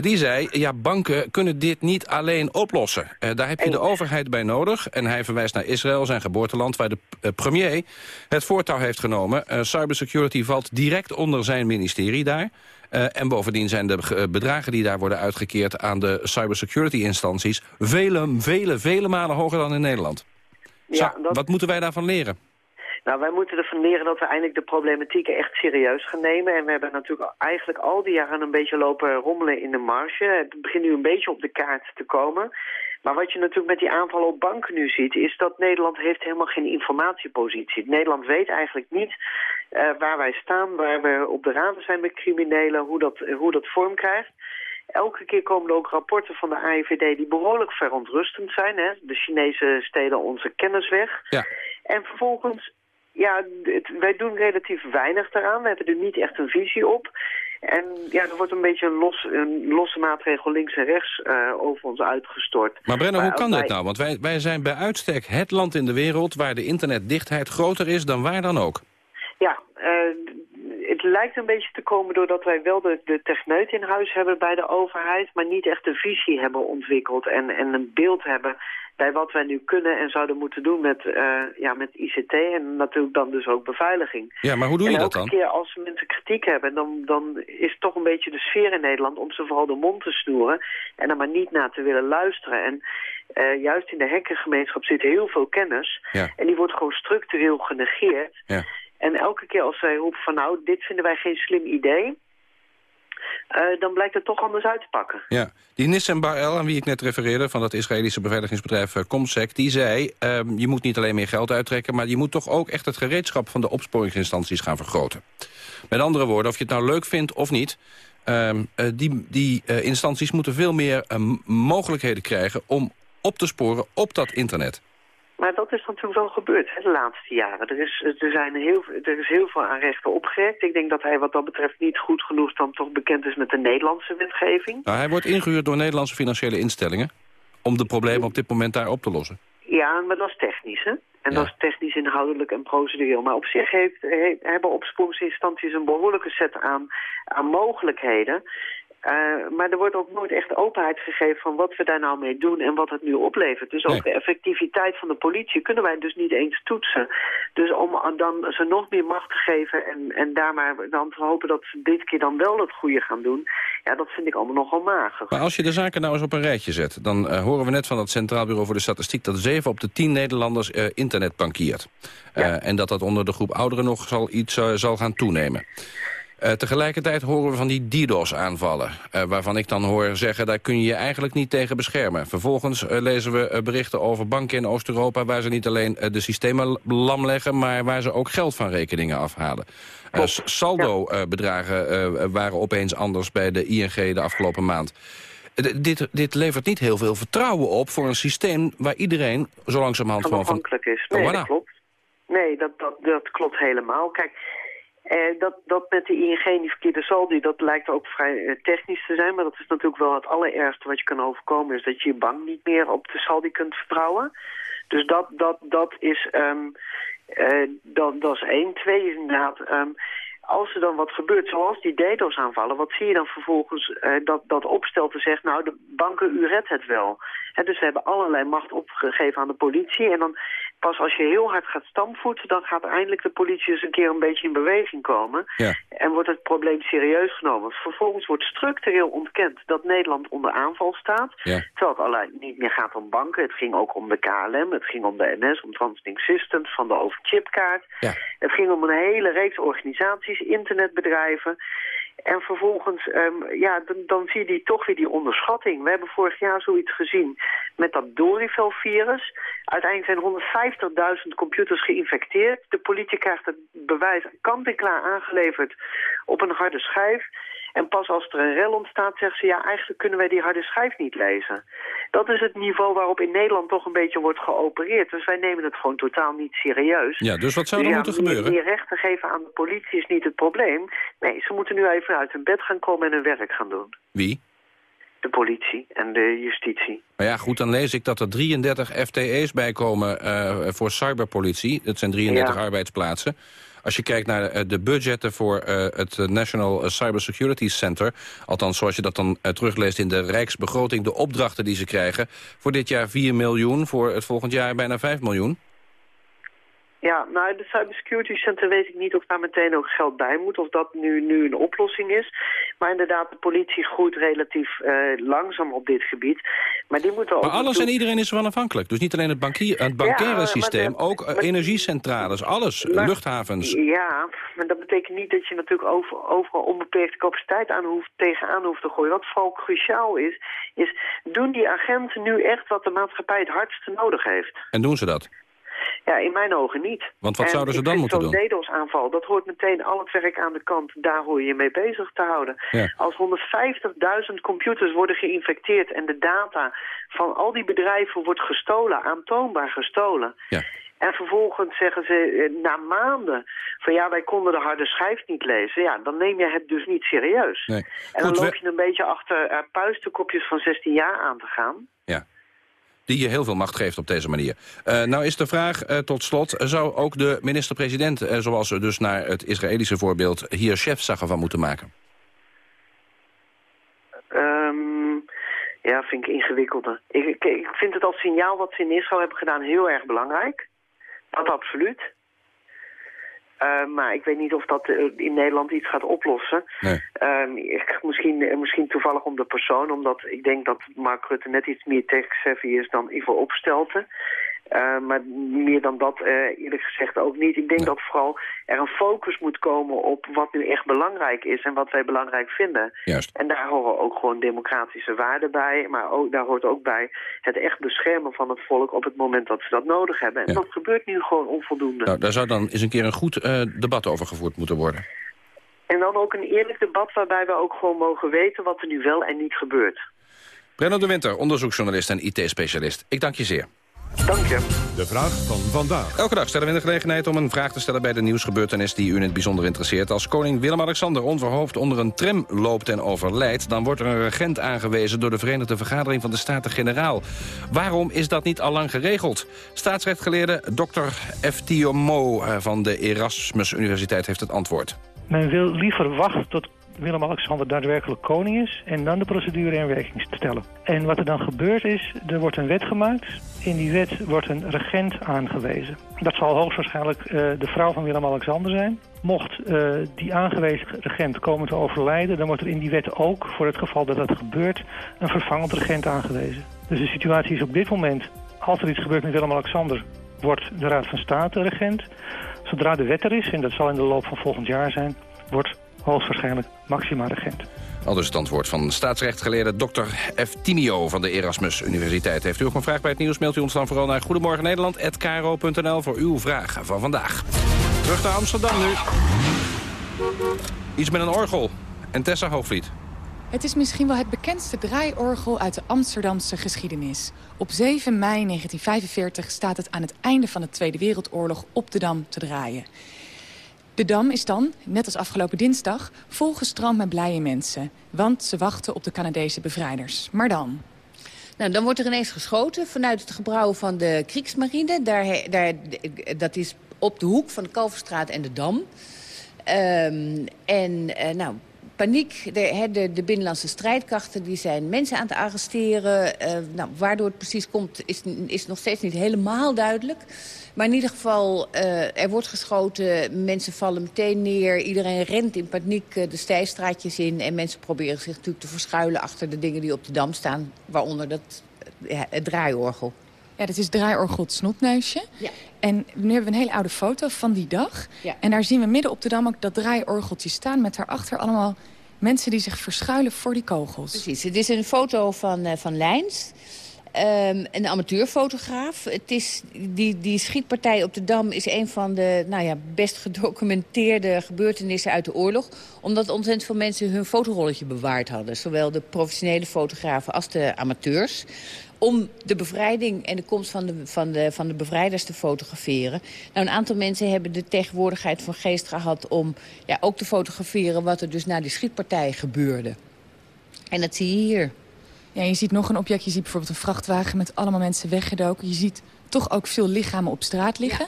die zei, ja, banken kunnen dit niet alleen oplossen. daar heb je de overheid bij nodig. En hij verwijst naar Israël, zijn geboorteland... waar de premier het voortouw heeft genomen. cybersecurity valt direct onder zijn ministerie daar. Uh, en bovendien zijn de bedragen die daar worden uitgekeerd... aan de cybersecurity-instanties vele, vele, vele malen hoger dan in Nederland. Ja, dat... Wat moeten wij daarvan leren? Nou, wij moeten ervan leren dat we eindelijk de problematieken echt serieus gaan nemen. En we hebben natuurlijk eigenlijk al die jaren een beetje lopen rommelen in de marge. Het begint nu een beetje op de kaart te komen. Maar wat je natuurlijk met die aanvallen op banken nu ziet... is dat Nederland heeft helemaal geen informatiepositie. Nederland weet eigenlijk niet uh, waar wij staan... waar we op de raden zijn met criminelen, hoe dat, hoe dat vorm krijgt. Elke keer komen er ook rapporten van de AIVD die behoorlijk verontrustend zijn. Hè? De Chinezen stelen onze kennis weg. Ja. En vervolgens ja, het, wij doen relatief weinig daaraan. We hebben er niet echt een visie op. En ja, er wordt een beetje een, los, een losse maatregel links en rechts uh, over ons uitgestort. Maar Brenner, hoe kan wij... dit nou? Want wij, wij zijn bij uitstek het land in de wereld... waar de internetdichtheid groter is dan waar dan ook. Ja, uh, het lijkt een beetje te komen doordat wij wel de, de techneut in huis hebben bij de overheid... maar niet echt de visie hebben ontwikkeld en, en een beeld hebben bij wat wij nu kunnen en zouden moeten doen met, uh, ja, met ICT en natuurlijk dan dus ook beveiliging. Ja, maar hoe doe je dat dan? elke keer als mensen kritiek hebben, dan, dan is het toch een beetje de sfeer in Nederland om ze vooral de mond te snoeren en er maar niet naar te willen luisteren. En uh, juist in de hackergemeenschap zit heel veel kennis ja. en die wordt gewoon structureel genegeerd. Ja. En elke keer als zij roepen van nou, dit vinden wij geen slim idee... Uh, dan blijkt het toch anders uit te pakken. Ja, die Nissan Bar-El, aan wie ik net refereerde... van dat Israëlische beveiligingsbedrijf uh, Comsec... die zei, uh, je moet niet alleen meer geld uittrekken... maar je moet toch ook echt het gereedschap van de opsporingsinstanties gaan vergroten. Met andere woorden, of je het nou leuk vindt of niet... Ehm, die, die instanties moeten veel meer mogelijkheden krijgen... om op te sporen op dat internet. Maar dat is natuurlijk wel gebeurd hè, de laatste jaren. Er is, er, zijn heel, er is heel veel aan rechten opgerekt. Ik denk dat hij wat dat betreft niet goed genoeg dan toch bekend is met de Nederlandse wetgeving. Nou, hij wordt ingehuurd door Nederlandse financiële instellingen... om de problemen op dit moment daar op te lossen. Ja, maar dat is technisch, hè? En ja. dat is technisch inhoudelijk en procedureel. Maar op zich heeft, he, hebben opsporingsinstanties een behoorlijke set aan, aan mogelijkheden. Uh, maar er wordt ook nooit echt openheid gegeven van wat we daar nou mee doen en wat het nu oplevert. Dus ook de effectiviteit van de politie kunnen wij dus niet eens toetsen. Dus om dan ze nog meer macht te geven en, en daar maar dan te hopen dat ze dit keer dan wel het goede gaan doen, ja, dat vind ik allemaal nogal mager. Maar als je de zaken nou eens op een rijtje zet, dan uh, horen we net van het Centraal Bureau voor de Statistiek dat 7 op de 10 Nederlanders uh, internet bankiert. Ja. En dat dat onder de groep ouderen nog zal iets zal gaan toenemen. Uh, tegelijkertijd horen we van die DDoS-aanvallen. Uh, waarvan ik dan hoor zeggen, daar kun je je eigenlijk niet tegen beschermen. Vervolgens uh, lezen we berichten over banken in Oost-Europa... waar ze niet alleen de systemen lam leggen... maar waar ze ook geld van rekeningen afhalen. Saldo-bedragen waren opeens anders bij de ING de afgelopen maand. dit, dit levert niet heel veel vertrouwen op voor een systeem... waar iedereen zo langzamerhand gewoon van... afhankelijk is. Nee, oh, dat klopt. Nee, dat, dat, dat klopt helemaal. Kijk... Uh, dat, dat met de ING die verkeerde saldi, dat lijkt ook vrij uh, technisch te zijn. Maar dat is natuurlijk wel het allerergste wat je kan overkomen. Is dat je je bank niet meer op de saldi kunt vertrouwen. Dus dat, dat, dat is... Um, uh, dat, dat is één. Twee is inderdaad... Um, als er dan wat gebeurt, zoals die DDoS aanvallen... wat zie je dan vervolgens uh, dat, dat opstelte zegt... nou, de banken, u redt het wel. He, dus we hebben allerlei macht opgegeven aan de politie... en dan pas als je heel hard gaat stampvoeten... dan gaat eindelijk de politie eens een keer een beetje in beweging komen. Ja. En wordt het probleem serieus genomen. Vervolgens wordt structureel ontkend dat Nederland onder aanval staat. Ja. Terwijl het allerlei niet meer gaat om banken. Het ging ook om de KLM, het ging om de NS, om Translink Systems... van de overchipkaart. Ja. Het ging om een hele reeks organisaties, internetbedrijven... En vervolgens, um, ja, dan, dan zie je die, toch weer die onderschatting. We hebben vorig jaar zoiets gezien met dat Dorival-virus. Uiteindelijk zijn 150.000 computers geïnfecteerd. De politie krijgt het bewijs kant-en-klaar aangeleverd op een harde schijf. En pas als er een rel ontstaat, zeggen ze... ja, eigenlijk kunnen wij die harde schijf niet lezen. Dat is het niveau waarop in Nederland toch een beetje wordt geopereerd. Dus wij nemen het gewoon totaal niet serieus. Ja, dus wat zou er moeten gebeuren? Meer rechten geven aan de politie is niet het probleem. Nee, ze moeten nu even uit hun bed gaan komen en hun werk gaan doen. Wie? De politie en de justitie. Maar ja, goed, dan lees ik dat er 33 FTE's bijkomen uh, voor cyberpolitie. Dat zijn 33 ja. arbeidsplaatsen. Als je kijkt naar uh, de budgetten voor uh, het National Cybersecurity Center... althans zoals je dat dan terugleest in de Rijksbegroting... de opdrachten die ze krijgen, voor dit jaar 4 miljoen... voor het volgend jaar bijna 5 miljoen. Ja, nou, de Cybersecurity Center weet ik niet of daar meteen ook geld bij moet... of dat nu, nu een oplossing is. Maar inderdaad, de politie groeit relatief uh, langzaam op dit gebied. Maar, die moeten maar alles en iedereen is ervan afhankelijk. Dus niet alleen het, bankier, het bankaire ja, systeem, ook maar, energiecentrales, alles, maar, luchthavens. Ja, maar dat betekent niet dat je natuurlijk over, overal onbeperkte capaciteit aan hoeft, tegenaan hoeft te gooien. Wat vooral cruciaal is, is doen die agenten nu echt wat de maatschappij het hardste nodig heeft? En doen ze dat? Ja, in mijn ogen niet. Want wat en zouden ze dan moeten doen? Zo'n DDoS-aanval, dat hoort meteen al het werk aan de kant. Daar hoor je je mee bezig te houden. Ja. Als 150.000 computers worden geïnfecteerd... en de data van al die bedrijven wordt gestolen, aantoonbaar gestolen... Ja. En vervolgens zeggen ze na maanden van ja, wij konden de harde schijf niet lezen. Ja, dan neem je het dus niet serieus. Nee. En dan loop je een beetje achter uh, puistenkopjes van 16 jaar aan te gaan. Ja die je heel veel macht geeft op deze manier. Uh, nou is de vraag uh, tot slot, zou ook de minister-president... Uh, zoals we dus naar het Israëlische voorbeeld hier chefzagger van moeten maken? Um, ja, vind ik ingewikkelder. Ik, ik, ik, vind het als signaal wat ze in Israël hebben gedaan heel erg belangrijk. Dat absoluut. Uh, maar ik weet niet of dat uh, in Nederland iets gaat oplossen. Nee. Uh, misschien, misschien toevallig om de persoon, omdat ik denk dat Mark Rutte net iets meer tech-savvy is dan Ivo Opstelten. Uh, maar meer dan dat uh, eerlijk gezegd ook niet. Ik denk dat vooral er een focus moet komen op wat nu echt belangrijk is en wat wij belangrijk vinden. Juist. En daar horen ook gewoon democratische waarden bij. Maar ook, daar hoort ook bij het echt beschermen van het volk op het moment dat ze dat nodig hebben. En Ja. dat gebeurt nu gewoon onvoldoende. Nou, daar zou dan eens een keer een goed uh, debat over gevoerd moeten worden. En dan ook een eerlijk debat waarbij we ook gewoon mogen weten wat er nu wel en niet gebeurt. Brenno de Winter, onderzoeksjournalist en IT-specialist. Ik dank je zeer. Dank je. De vraag van vandaag. Elke dag stellen we in de gelegenheid om een vraag te stellen bij de nieuwsgebeurtenis die u in het bijzonder interesseert. Als koning Willem-Alexander onverhoofd onder een tram loopt en overlijdt, dan wordt er een regent aangewezen door de Verenigde Vergadering van de Staten-Generaal. Waarom is dat niet al lang geregeld? Staatsrechtgeleerde Dr. F. Mo van de Erasmus Universiteit heeft het antwoord. Men wil liever wachten tot Willem-Alexander daadwerkelijk koning is... en dan de procedure in werking stellen. En wat er dan gebeurt is, er wordt een wet gemaakt. In die wet wordt een regent aangewezen. Dat zal hoogstwaarschijnlijk uh, de vrouw van Willem-Alexander zijn. Mocht uh, die aangewezen regent komen te overlijden... dan wordt er in die wet ook, voor het geval dat dat gebeurt... een vervangend regent aangewezen. Dus de situatie is op dit moment... als er iets gebeurt met Willem-Alexander... wordt de Raad van State regent. Zodra de wet er is, en dat zal in de loop van volgend jaar zijn... wordt hoogstwaarschijnlijk Maxima Regent. Al dus het antwoord van staatsrechtgeleerde Dr. F. Timio van de Erasmus Universiteit. Heeft u ook een vraag bij het nieuws, mailt u ons dan vooral naar Goedemorgen Nederland@kro.nl voor uw vraag van vandaag. Terug naar Amsterdam nu. Iets met een orgel. En Tessa Hoogvliet. Het is misschien wel het bekendste draaiorgel uit de Amsterdamse geschiedenis. Op 7 mei 1945 staat het aan het einde van de Tweede Wereldoorlog op de Dam te draaien. De Dam is dan, net als afgelopen dinsdag, volgestroomd met blije mensen. Want ze wachten op de Canadese bevrijders. Maar dan? Nou, dan wordt er ineens geschoten vanuit het gebouw van de Kriegsmarine. Daar, daar, dat is op de hoek van de Kalverstraat en de Dam. Um, en uh, nou, paniek. De, de, binnenlandse strijdkrachten die zijn mensen aan het arresteren. Uh, nou, waardoor het precies komt is, is nog steeds niet helemaal duidelijk. Maar in ieder geval, uh, er wordt geschoten, mensen vallen meteen neer... iedereen rent in paniek uh, de stijstraatjes in... en mensen proberen zich natuurlijk te verschuilen achter de dingen die op de dam staan... waaronder dat, het draaiorgel. Ja, dat is draaiorgel snotneusje. Ja. En nu hebben we een hele oude foto van die dag. Ja. En daar zien we midden op de dam ook dat draaiorgeltje staan... met daarachter allemaal mensen die zich verschuilen voor die kogels. Precies, het is een foto van, uh, van Lijns... Um, een amateurfotograaf. Het is, die, die schietpartij op de Dam is een van de nou ja, best gedocumenteerde gebeurtenissen uit de oorlog. Omdat ontzettend veel mensen hun fotorolletje bewaard hadden. Zowel de professionele fotografen als de amateurs om de bevrijding en de komst van de, van, de, van de bevrijders te fotograferen. Nou, een aantal mensen hebben de tegenwoordigheid van geest gehad... om ja, ook te fotograferen wat er dus na die schietpartij gebeurde. En dat zie je hier. Ja, je ziet nog een object. Je ziet bijvoorbeeld een vrachtwagen met allemaal mensen weggedoken. Je ziet toch ook veel lichamen op straat liggen.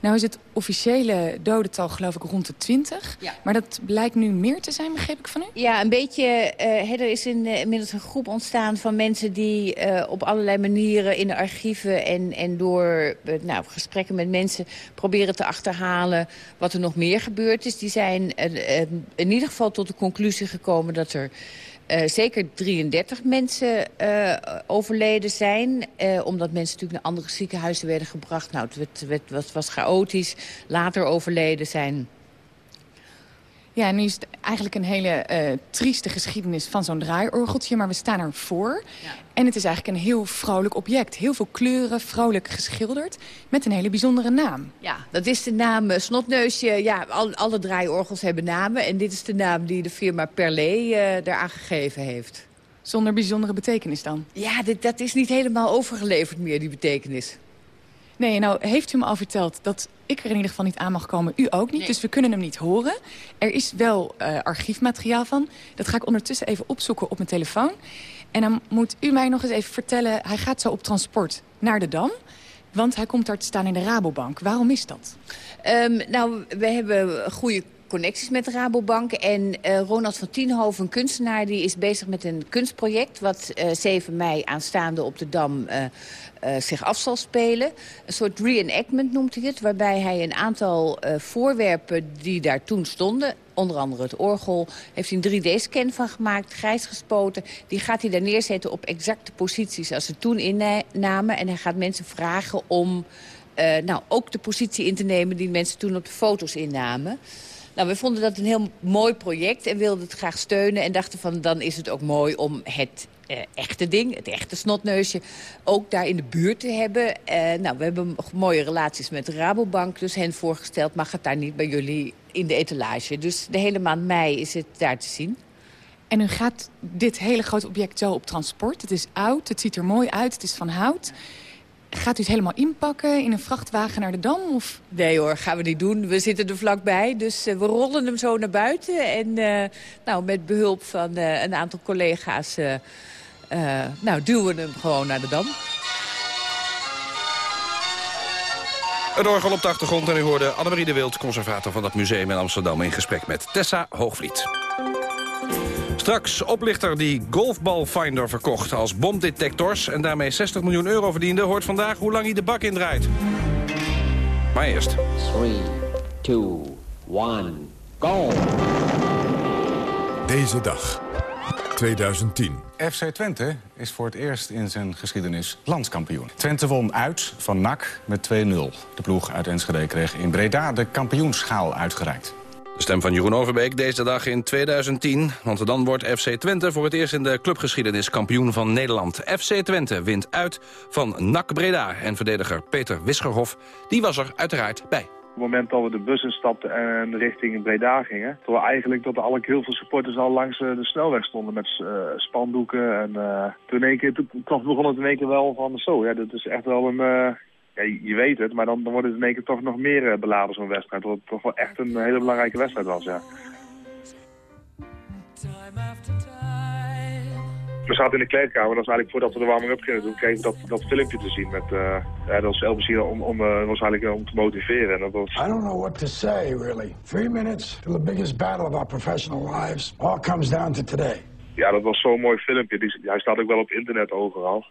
Nou is het officiële dodental geloof ik rond de 20. Ja. Maar dat blijkt nu meer te zijn, begreep ik van u? Ja, een beetje. Uh, er is in, uh, inmiddels een groep ontstaan van mensen die uh, op allerlei manieren in de archieven en, en door nou, gesprekken met mensen proberen te achterhalen wat er nog meer gebeurd is. Die zijn in ieder geval tot de conclusie gekomen dat er uh, zeker 33 mensen uh, overleden zijn. Uh, omdat mensen natuurlijk naar andere ziekenhuizen werden gebracht. Nou, het, werd, was, was chaotisch. Later overleden zijn ja, nu is het eigenlijk een hele uh, trieste geschiedenis van zo'n draaiorgeltje. Maar we staan ervoor. Ja. En het is eigenlijk een heel vrolijk object. Heel veel kleuren, vrolijk geschilderd. Met een hele bijzondere naam. Ja, dat is de naam uh, Snotneusje. Ja, al, alle draaiorgels hebben namen. En dit is de naam die de firma Perlé uh, eraan gegeven heeft. Zonder bijzondere betekenis dan? Ja, dit, dat is niet helemaal overgeleverd meer, die betekenis. Nee, nou heeft u me al verteld dat ik er in ieder geval niet aan mag komen. U ook niet, dus we kunnen hem niet horen. Er is wel uh, archiefmateriaal van. Dat ga ik ondertussen even opzoeken op mijn telefoon. En dan moet u mij nog eens even vertellen... hij gaat zo op transport naar de Dam... Want hij komt daar te staan in de Rabobank. Waarom is dat? Um, nou, we hebben goede connecties met Rabobank. En uh, Ronald van Tienhoven, een kunstenaar, die is bezig met een kunstproject... wat uh, eh, 7 mei aanstaande op de Dam uh, zich af zal spelen. Een soort reenactment noemt hij het, waarbij hij een aantal voorwerpen die daar toen stonden... onder andere het orgel, heeft hij een 3D-scan van gemaakt, grijs gespoten. Die gaat hij daar neerzetten op exacte posities als ze toen innamen. En hij gaat mensen vragen om... nou, ook de positie in te nemen die mensen toen op de foto's innamen. Nou, we vonden dat een heel mooi project en wilden het graag steunen. En dachten van, dan is het ook mooi om het uh, echte ding, het echte snotneusje, ook daar in de buurt te hebben. Uh, nou, we hebben mooie relaties met Rabobank, dus hen voorgesteld... mag het daar niet bij jullie in de etalage. Dus de hele maand mei is het daar te zien. En u gaat dit hele grote object zo op transport. Het is oud, het ziet er mooi uit, het is van hout... Gaat u het helemaal inpakken in een vrachtwagen naar de Dam? Of? Nee hoor, gaan we niet doen. We zitten er vlakbij, dus uh, we rollen hem zo naar buiten. En uh, nou, met behulp van uh, een aantal collega's nou, duwen we hem gewoon naar de Dam. Het orgel op de achtergrond en u hoorde Annemarie de Wild... conservator van dat museum in Amsterdam... in gesprek met Tessa Hoogvliet. Straks oplichter die golfbalfinder verkocht als bomdetectors... en daarmee 60 miljoen euro verdiende... hoort vandaag hoe lang hij de bak indraait. Maar eerst. 3, 2, 1, go! Deze dag, 2010. FC Twente is voor het eerst in zijn geschiedenis landskampioen. Twente won uit van NAC met 2-0. De ploeg uit Enschede kreeg in Breda de kampioenschaal uitgereikt. De stem van Jeroen Overbeek deze dag in 2010. Want dan wordt FC Twente voor het eerst in de clubgeschiedenis kampioen van Nederland. FC Twente wint uit van NAC Breda. En verdediger Peter Wisgerhof, die was er uiteraard bij. Op het moment dat we de bus instapten en richting Breda gingen... toen we eigenlijk tot al heel veel supporters al langs eh, de snelweg stonden met uh, spandoeken. En uh, toen, in één keer, toen, toen begon het in één keer wel van zo. Ja, dat is echt wel een... Ja, je weet het, maar dan, dan wordt het in één keer toch nog meer beladen zo'n wedstrijd. Wat toch wel echt een hele belangrijke wedstrijd was, ja. We zaten in de kleedkamer, dat was eigenlijk voordat we de warming-up gingen doen, kregen we dat, dat filmpje te zien met, uh, ja, dat was Elvis hier om, om, uh, was eigenlijk om te motiveren. En dat was... I don't know what to say, really. Three minutes to the biggest battle of our professional lives. All comes down to today. Ja, dat was zo'n mooi filmpje. Die, hij staat ook wel op internet overal.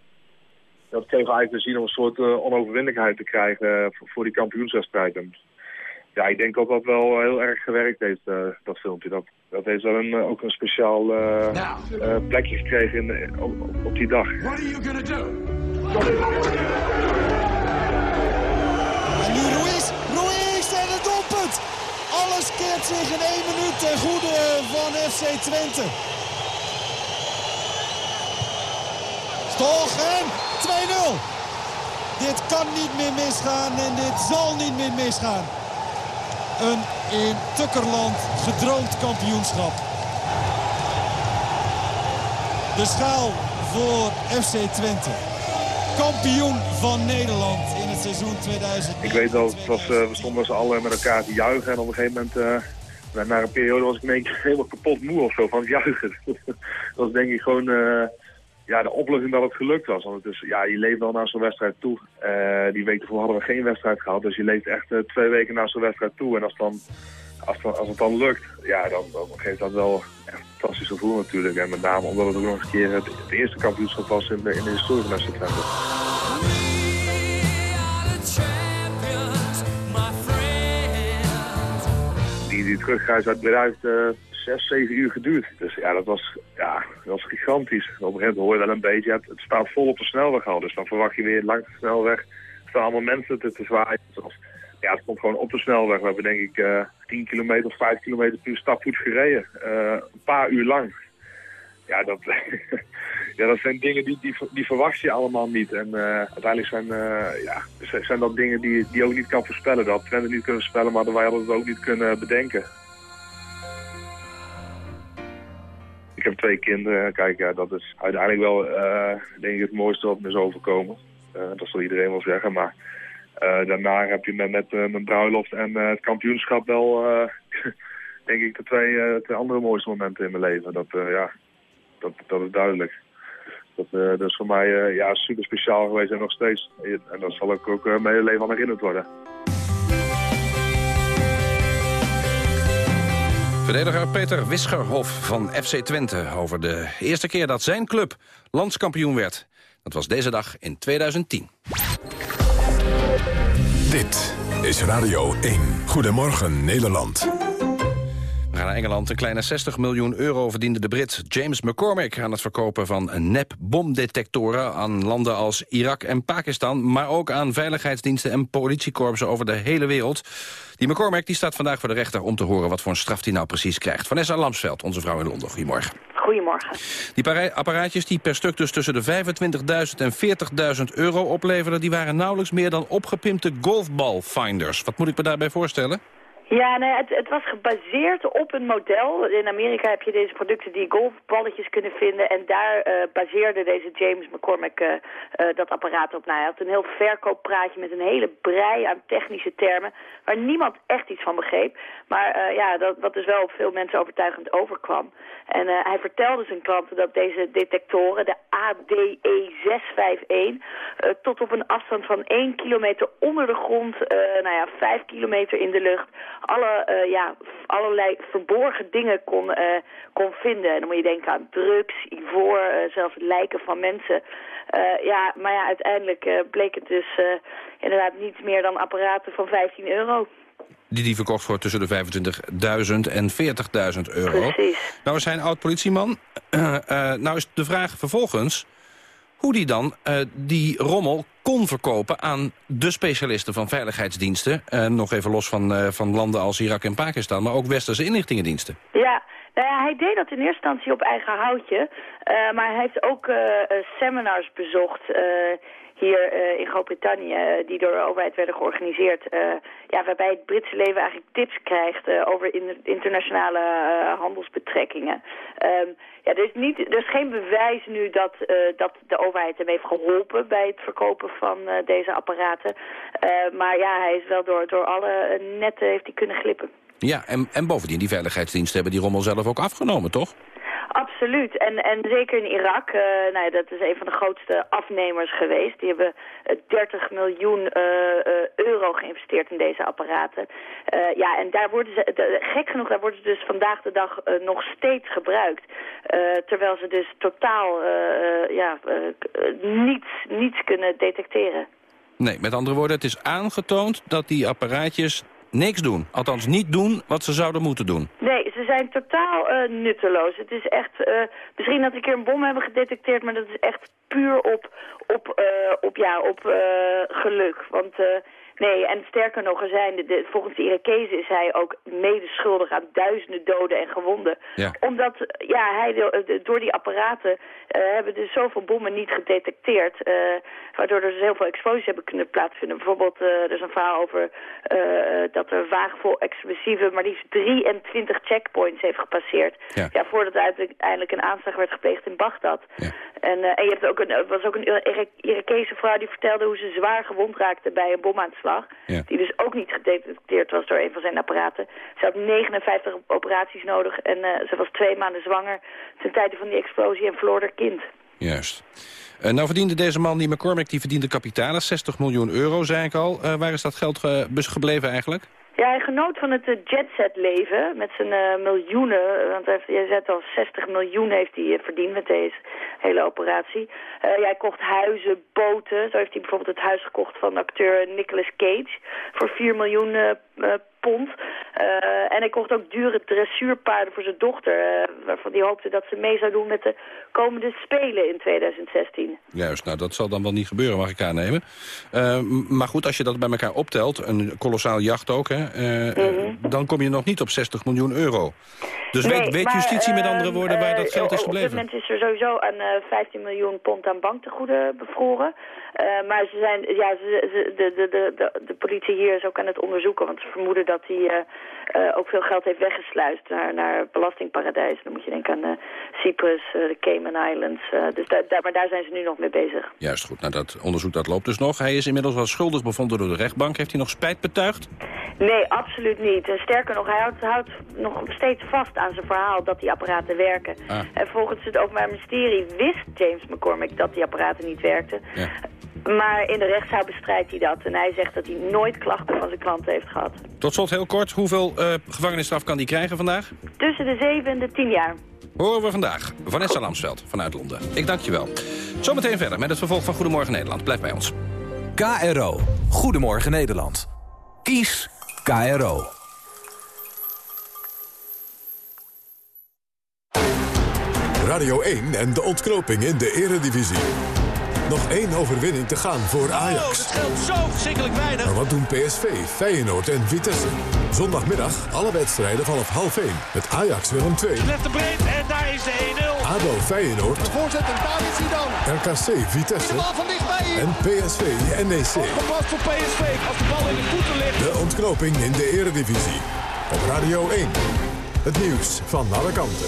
Dat kregen we eigenlijk te zien om een soort uh, onoverwinnelijkheid te krijgen voor, voor die kampioenswedstrijd. En ja, ik denk dat dat wel heel erg gewerkt heeft, uh, dat filmpje. Dat, dat heeft wel een, uh, ook een speciaal uh, uh, plekje gekregen in, op, op, die dag. What are you gonna do? En nu Ruiz, Ruiz en het doelpunt! Alles keert zich in één minuut ten goede van FC Twente. Toch en 2-0. Dit kan niet meer misgaan en dit zal niet meer misgaan. Een in Tukkerland gedroomd kampioenschap. De schaal voor FC Twente. Kampioen van Nederland in het seizoen 2000. Ik weet het was, uh, we stonden z'n allen met elkaar te juichen. En op een gegeven moment, uh, na een periode was ik één keer helemaal kapot moe of zo van het juichen. dat was denk ik gewoon... Uh, ja, de opluchting dat het gelukt was. Want het is, ja, je leeft wel naar zo'n wedstrijd toe. Uh, die week ervoor hadden we geen wedstrijd gehad. Dus je leeft echt uh, twee weken naar zo'n wedstrijd toe. En als, dan, als, dan, als het dan lukt, ja, dan, dan geeft dat wel echt een fantastisch gevoel natuurlijk. En met name omdat het ook nog een keer het, het eerste kampioenschap was in de, in de historie van FC Twente. Die, die terugreis uit Breda heeft uh, zes, zeven uur geduurd. Dus ja, dat was, ja, dat was gigantisch. Op een gegeven moment hoor je wel een beetje, het, staat vol op de snelweg al. Dus dan verwacht je weer langs de snelweg, staan allemaal mensen te, te zwaaien. Ja, het stond gewoon op de snelweg. We hebben denk ik uh, 10 kilometer of 5 kilometer per uur stapvoets gereden. Uh, een paar uur lang. Ja, dat, ja, dat zijn dingen die, die, die verwacht je allemaal niet. En uh, uiteindelijk zijn, ja, zijn dat dingen die, die je ook niet kan voorspellen. Dat Twente niet kunnen voorspellen, maar dat wij hadden het ook niet kunnen bedenken. Heb twee kinderen. Kijk, ja, dat is uiteindelijk wel uh, denk ik het mooiste wat me is overkomen. dat zal iedereen wel zeggen, maar... Uh, daarna heb je met, met uh, mijn bruiloft en uh, het kampioenschap wel, denk ik, de twee, twee andere mooiste momenten in mijn leven. Dat, ja, dat, dat is duidelijk. Dat, dat is voor mij ja, super speciaal geweest en nog steeds. En dat zal ik ook mijn hele leven aan herinnerd worden. Verdediger Peter Wisgerhof van FC Twente over de eerste keer dat zijn club landskampioen werd. Dat was deze dag in 2010. Dit is Radio 1. Goedemorgen Nederland. We gaan naar Engeland. Een kleine 60 miljoen euro verdiende de Brit James McCormick... aan het verkopen van nep-bomdetectoren aan landen als Irak en Pakistan... maar ook aan veiligheidsdiensten en politiekorpsen over de hele wereld. Die McCormick die staat vandaag voor de rechter om te horen... wat voor een straf hij nou precies krijgt. Vanessa Lamsveld, onze vrouw in Londen. Goedemorgen. Goedemorgen. Die apparaatjes die per stuk dus tussen de 25.000 en 40.000 euro opleverden... die waren nauwelijks meer dan opgepimpte golfbalfinders. Wat moet ik me daarbij voorstellen? Ja, nee, het, het, was gebaseerd op een model. In Amerika heb je deze producten die golfballetjes kunnen vinden. En daar uh, baseerde deze James McCormick uh, uh, dat apparaat op. Nou, hij had een heel verkooppraatje met een hele brei aan technische termen... waar niemand echt iets van begreep. Maar ja, dat, wat dus wel op veel mensen overtuigend overkwam. En hij vertelde zijn klanten dat deze detectoren, de ADE651... tot op een afstand van 1 kilometer onder de grond, nou ja, 5 kilometer in de lucht alle, eh, ja, allerlei verborgen dingen kon, eh, kon vinden. En dan moet je denken aan drugs, ivoor, eh, zelfs lijken van mensen. Ja, maar ja, uiteindelijk bleek het dus inderdaad niets meer dan apparaten van 15 euro. Die die verkocht voor tussen de 25.000 en 40.000 euro. Precies. Nou is hij een oud-politieman. Nou is de vraag vervolgens hoe die dan die rommel kon verkopen aan de specialisten van veiligheidsdiensten. Eh, nog even los van, eh, van landen als Irak en Pakistan, maar ook westerse inlichtingendiensten. Ja, nou ja, hij deed dat in eerste instantie op eigen houtje. eh, maar hij heeft ook seminars bezocht hier eh, in Groot-Brittannië... eh, die door de overheid werden georganiseerd. eh, ja, waarbij het Britse leven eigenlijk tips krijgt over in- internationale handelsbetrekkingen. Ehm, ja, er, is niet, er is geen bewijs nu dat, dat de overheid hem heeft geholpen... bij het verkopen van deze apparaten. Maar ja, hij is wel door, door alle netten heeft hij kunnen glippen. Ja, en, en bovendien, die veiligheidsdiensten hebben die rommel zelf ook afgenomen, toch? Absoluut. En, en zeker in Irak, eh, nou ja, dat is een van de grootste afnemers geweest. Die hebben eh, 30 miljoen eh, eh, euro geïnvesteerd in deze apparaten. Ja, en daar worden ze, de- gek genoeg, daar worden ze dus vandaag de dag nog steeds gebruikt. Terwijl ze dus totaal ja, niets, niets kunnen detecteren. Nee, met andere woorden, het is aangetoond dat die apparaatjes niks doen. Althans, niet doen wat ze zouden moeten doen. Nee, ze zijn totaal eh, nutteloos. Het is echt, eh, misschien dat we een keer een bom hebben gedetecteerd, maar dat is echt puur op, op, eh, op, ja, op geluk. Want nee, en sterker nog, er zijn de, de- volgens de Irakezen is hij ook medeschuldig aan duizenden doden en gewonden. Ja. Omdat, eh, ja, hij, de- de- door die apparaten eh, hebben dus zoveel bommen niet gedetecteerd, eh, waardoor er dus heel veel explosies hebben kunnen plaatsvinden. Bijvoorbeeld, eh, er is een verhaal over eh, dat er wagen vol explosieven maar liefst 23 checkpoints heeft gepasseerd. Ja. voordat er uiteindelijk een aanslag werd gepleegd in Bagdad. En, eh, en je hebt ook een, er was ook een Ira- Irakese vrouw die vertelde hoe ze zwaar gewond raakte bij een Ja. Die dus ook niet gedetecteerd was door een van zijn apparaten. Ze had 59 operaties nodig en eh, ze was twee maanden zwanger ten tijde van die explosie en verloor haar kind. Juist. Eh, nou verdiende deze man, die McCormick, die verdiende kapitalen. 60 miljoen euro, zei ik al. Eh, waar is dat geld gebleven eigenlijk? Ja, hij genoot van het eh, jetset leven met zijn eh, miljoenen. Want hij, zet al 60 miljoen heeft hij eh, verdiend met deze hele operatie. Eh, ja, hij kocht huizen, boten. Zo heeft hij bijvoorbeeld het huis gekocht van acteur Nicolas Cage voor 4 miljoen eh, eh, pond. Eh, en hij kocht ook dure dressuurpaarden voor zijn dochter. eh, waarvan hij hoopte dat ze mee zou doen met de komende Spelen in 2016. Juist, nou dat zal dan wel niet gebeuren, mag ik aannemen. Eh, maar goed, als je dat bij elkaar optelt, een kolossaal jacht ook, hè, eh, dan kom je nog niet op 60 miljoen euro. Dus Nee, weet, weet maar, justitie met andere woorden waar eh, dat geld is Op dit gebleven? moment is er sowieso een eh, 15 miljoen pond aan banktegoeden bevroren. Eh, maar ze zijn, ja, ze, de, de, de, de politie hier is ook aan het onderzoeken. Want vermoeden dat hij eh, eh, ook veel geld heeft weggesluist naar, naar belastingparadijzen. Dan moet je denken aan eh, Cyprus, de Cayman Islands. dus daar, daar, maar daar zijn ze nu nog mee bezig. Juist goed, nou dat onderzoek dat loopt dus nog. Hij is inmiddels wel schuldig bevonden door de rechtbank. Heeft hij nog spijt betuigd? Nee, absoluut niet. En sterker nog, hij houdt, houdt nog steeds vast aan zijn verhaal dat die apparaten werken. Ah. En volgens het Openbaar Ministerie wist James McCormick dat die apparaten niet werkten. Maar in de rechtszaal bestrijdt hij dat. En hij zegt dat hij nooit klachten van zijn klanten heeft gehad. Tot slot heel kort, hoeveel eh, gevangenisstraf kan hij krijgen vandaag? Tussen de 7 en de 10 jaar. Horen we vandaag. Vanessa Lamsveld vanuit Londen. Ik dank je wel. Zometeen verder met het vervolg van Goedemorgen Nederland. Blijf bij ons. KRO. Goedemorgen Nederland. Kies KRO. Radio 1 en de ontknoping in de eredivisie. Nog één overwinning te gaan voor Ajax. Oh, dat scheelt zo verschrikkelijk weinig. Maar wat doen PSV, Feyenoord en Vitesse? Zondagmiddag alle wedstrijden vanaf half 1 met Ajax Willem 2. Legt de breed en daar is de 1-0. ADO Feyenoord, De voorzet en daar is hij dan. RKC Vitesse De bal van dichtbij. en PSV NEC. Gepast voor PSV als de bal in de voeten ligt. De ontknoping in de eredivisie. Op Radio 1. Het nieuws van alle kanten.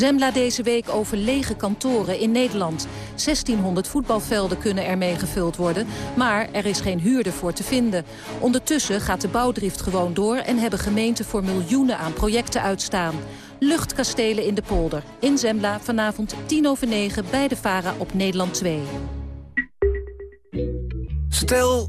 Zembla deze week over lege kantoren in Nederland. 1600 voetbalvelden kunnen ermee gevuld worden, maar er is geen huurder voor te vinden. Ondertussen gaat de bouwdrift gewoon door en hebben gemeenten voor miljoenen aan projecten uitstaan. Luchtkastelen in de polder. In Zembla vanavond 10 over 9 bij de VARA op Nederland 2. Stel,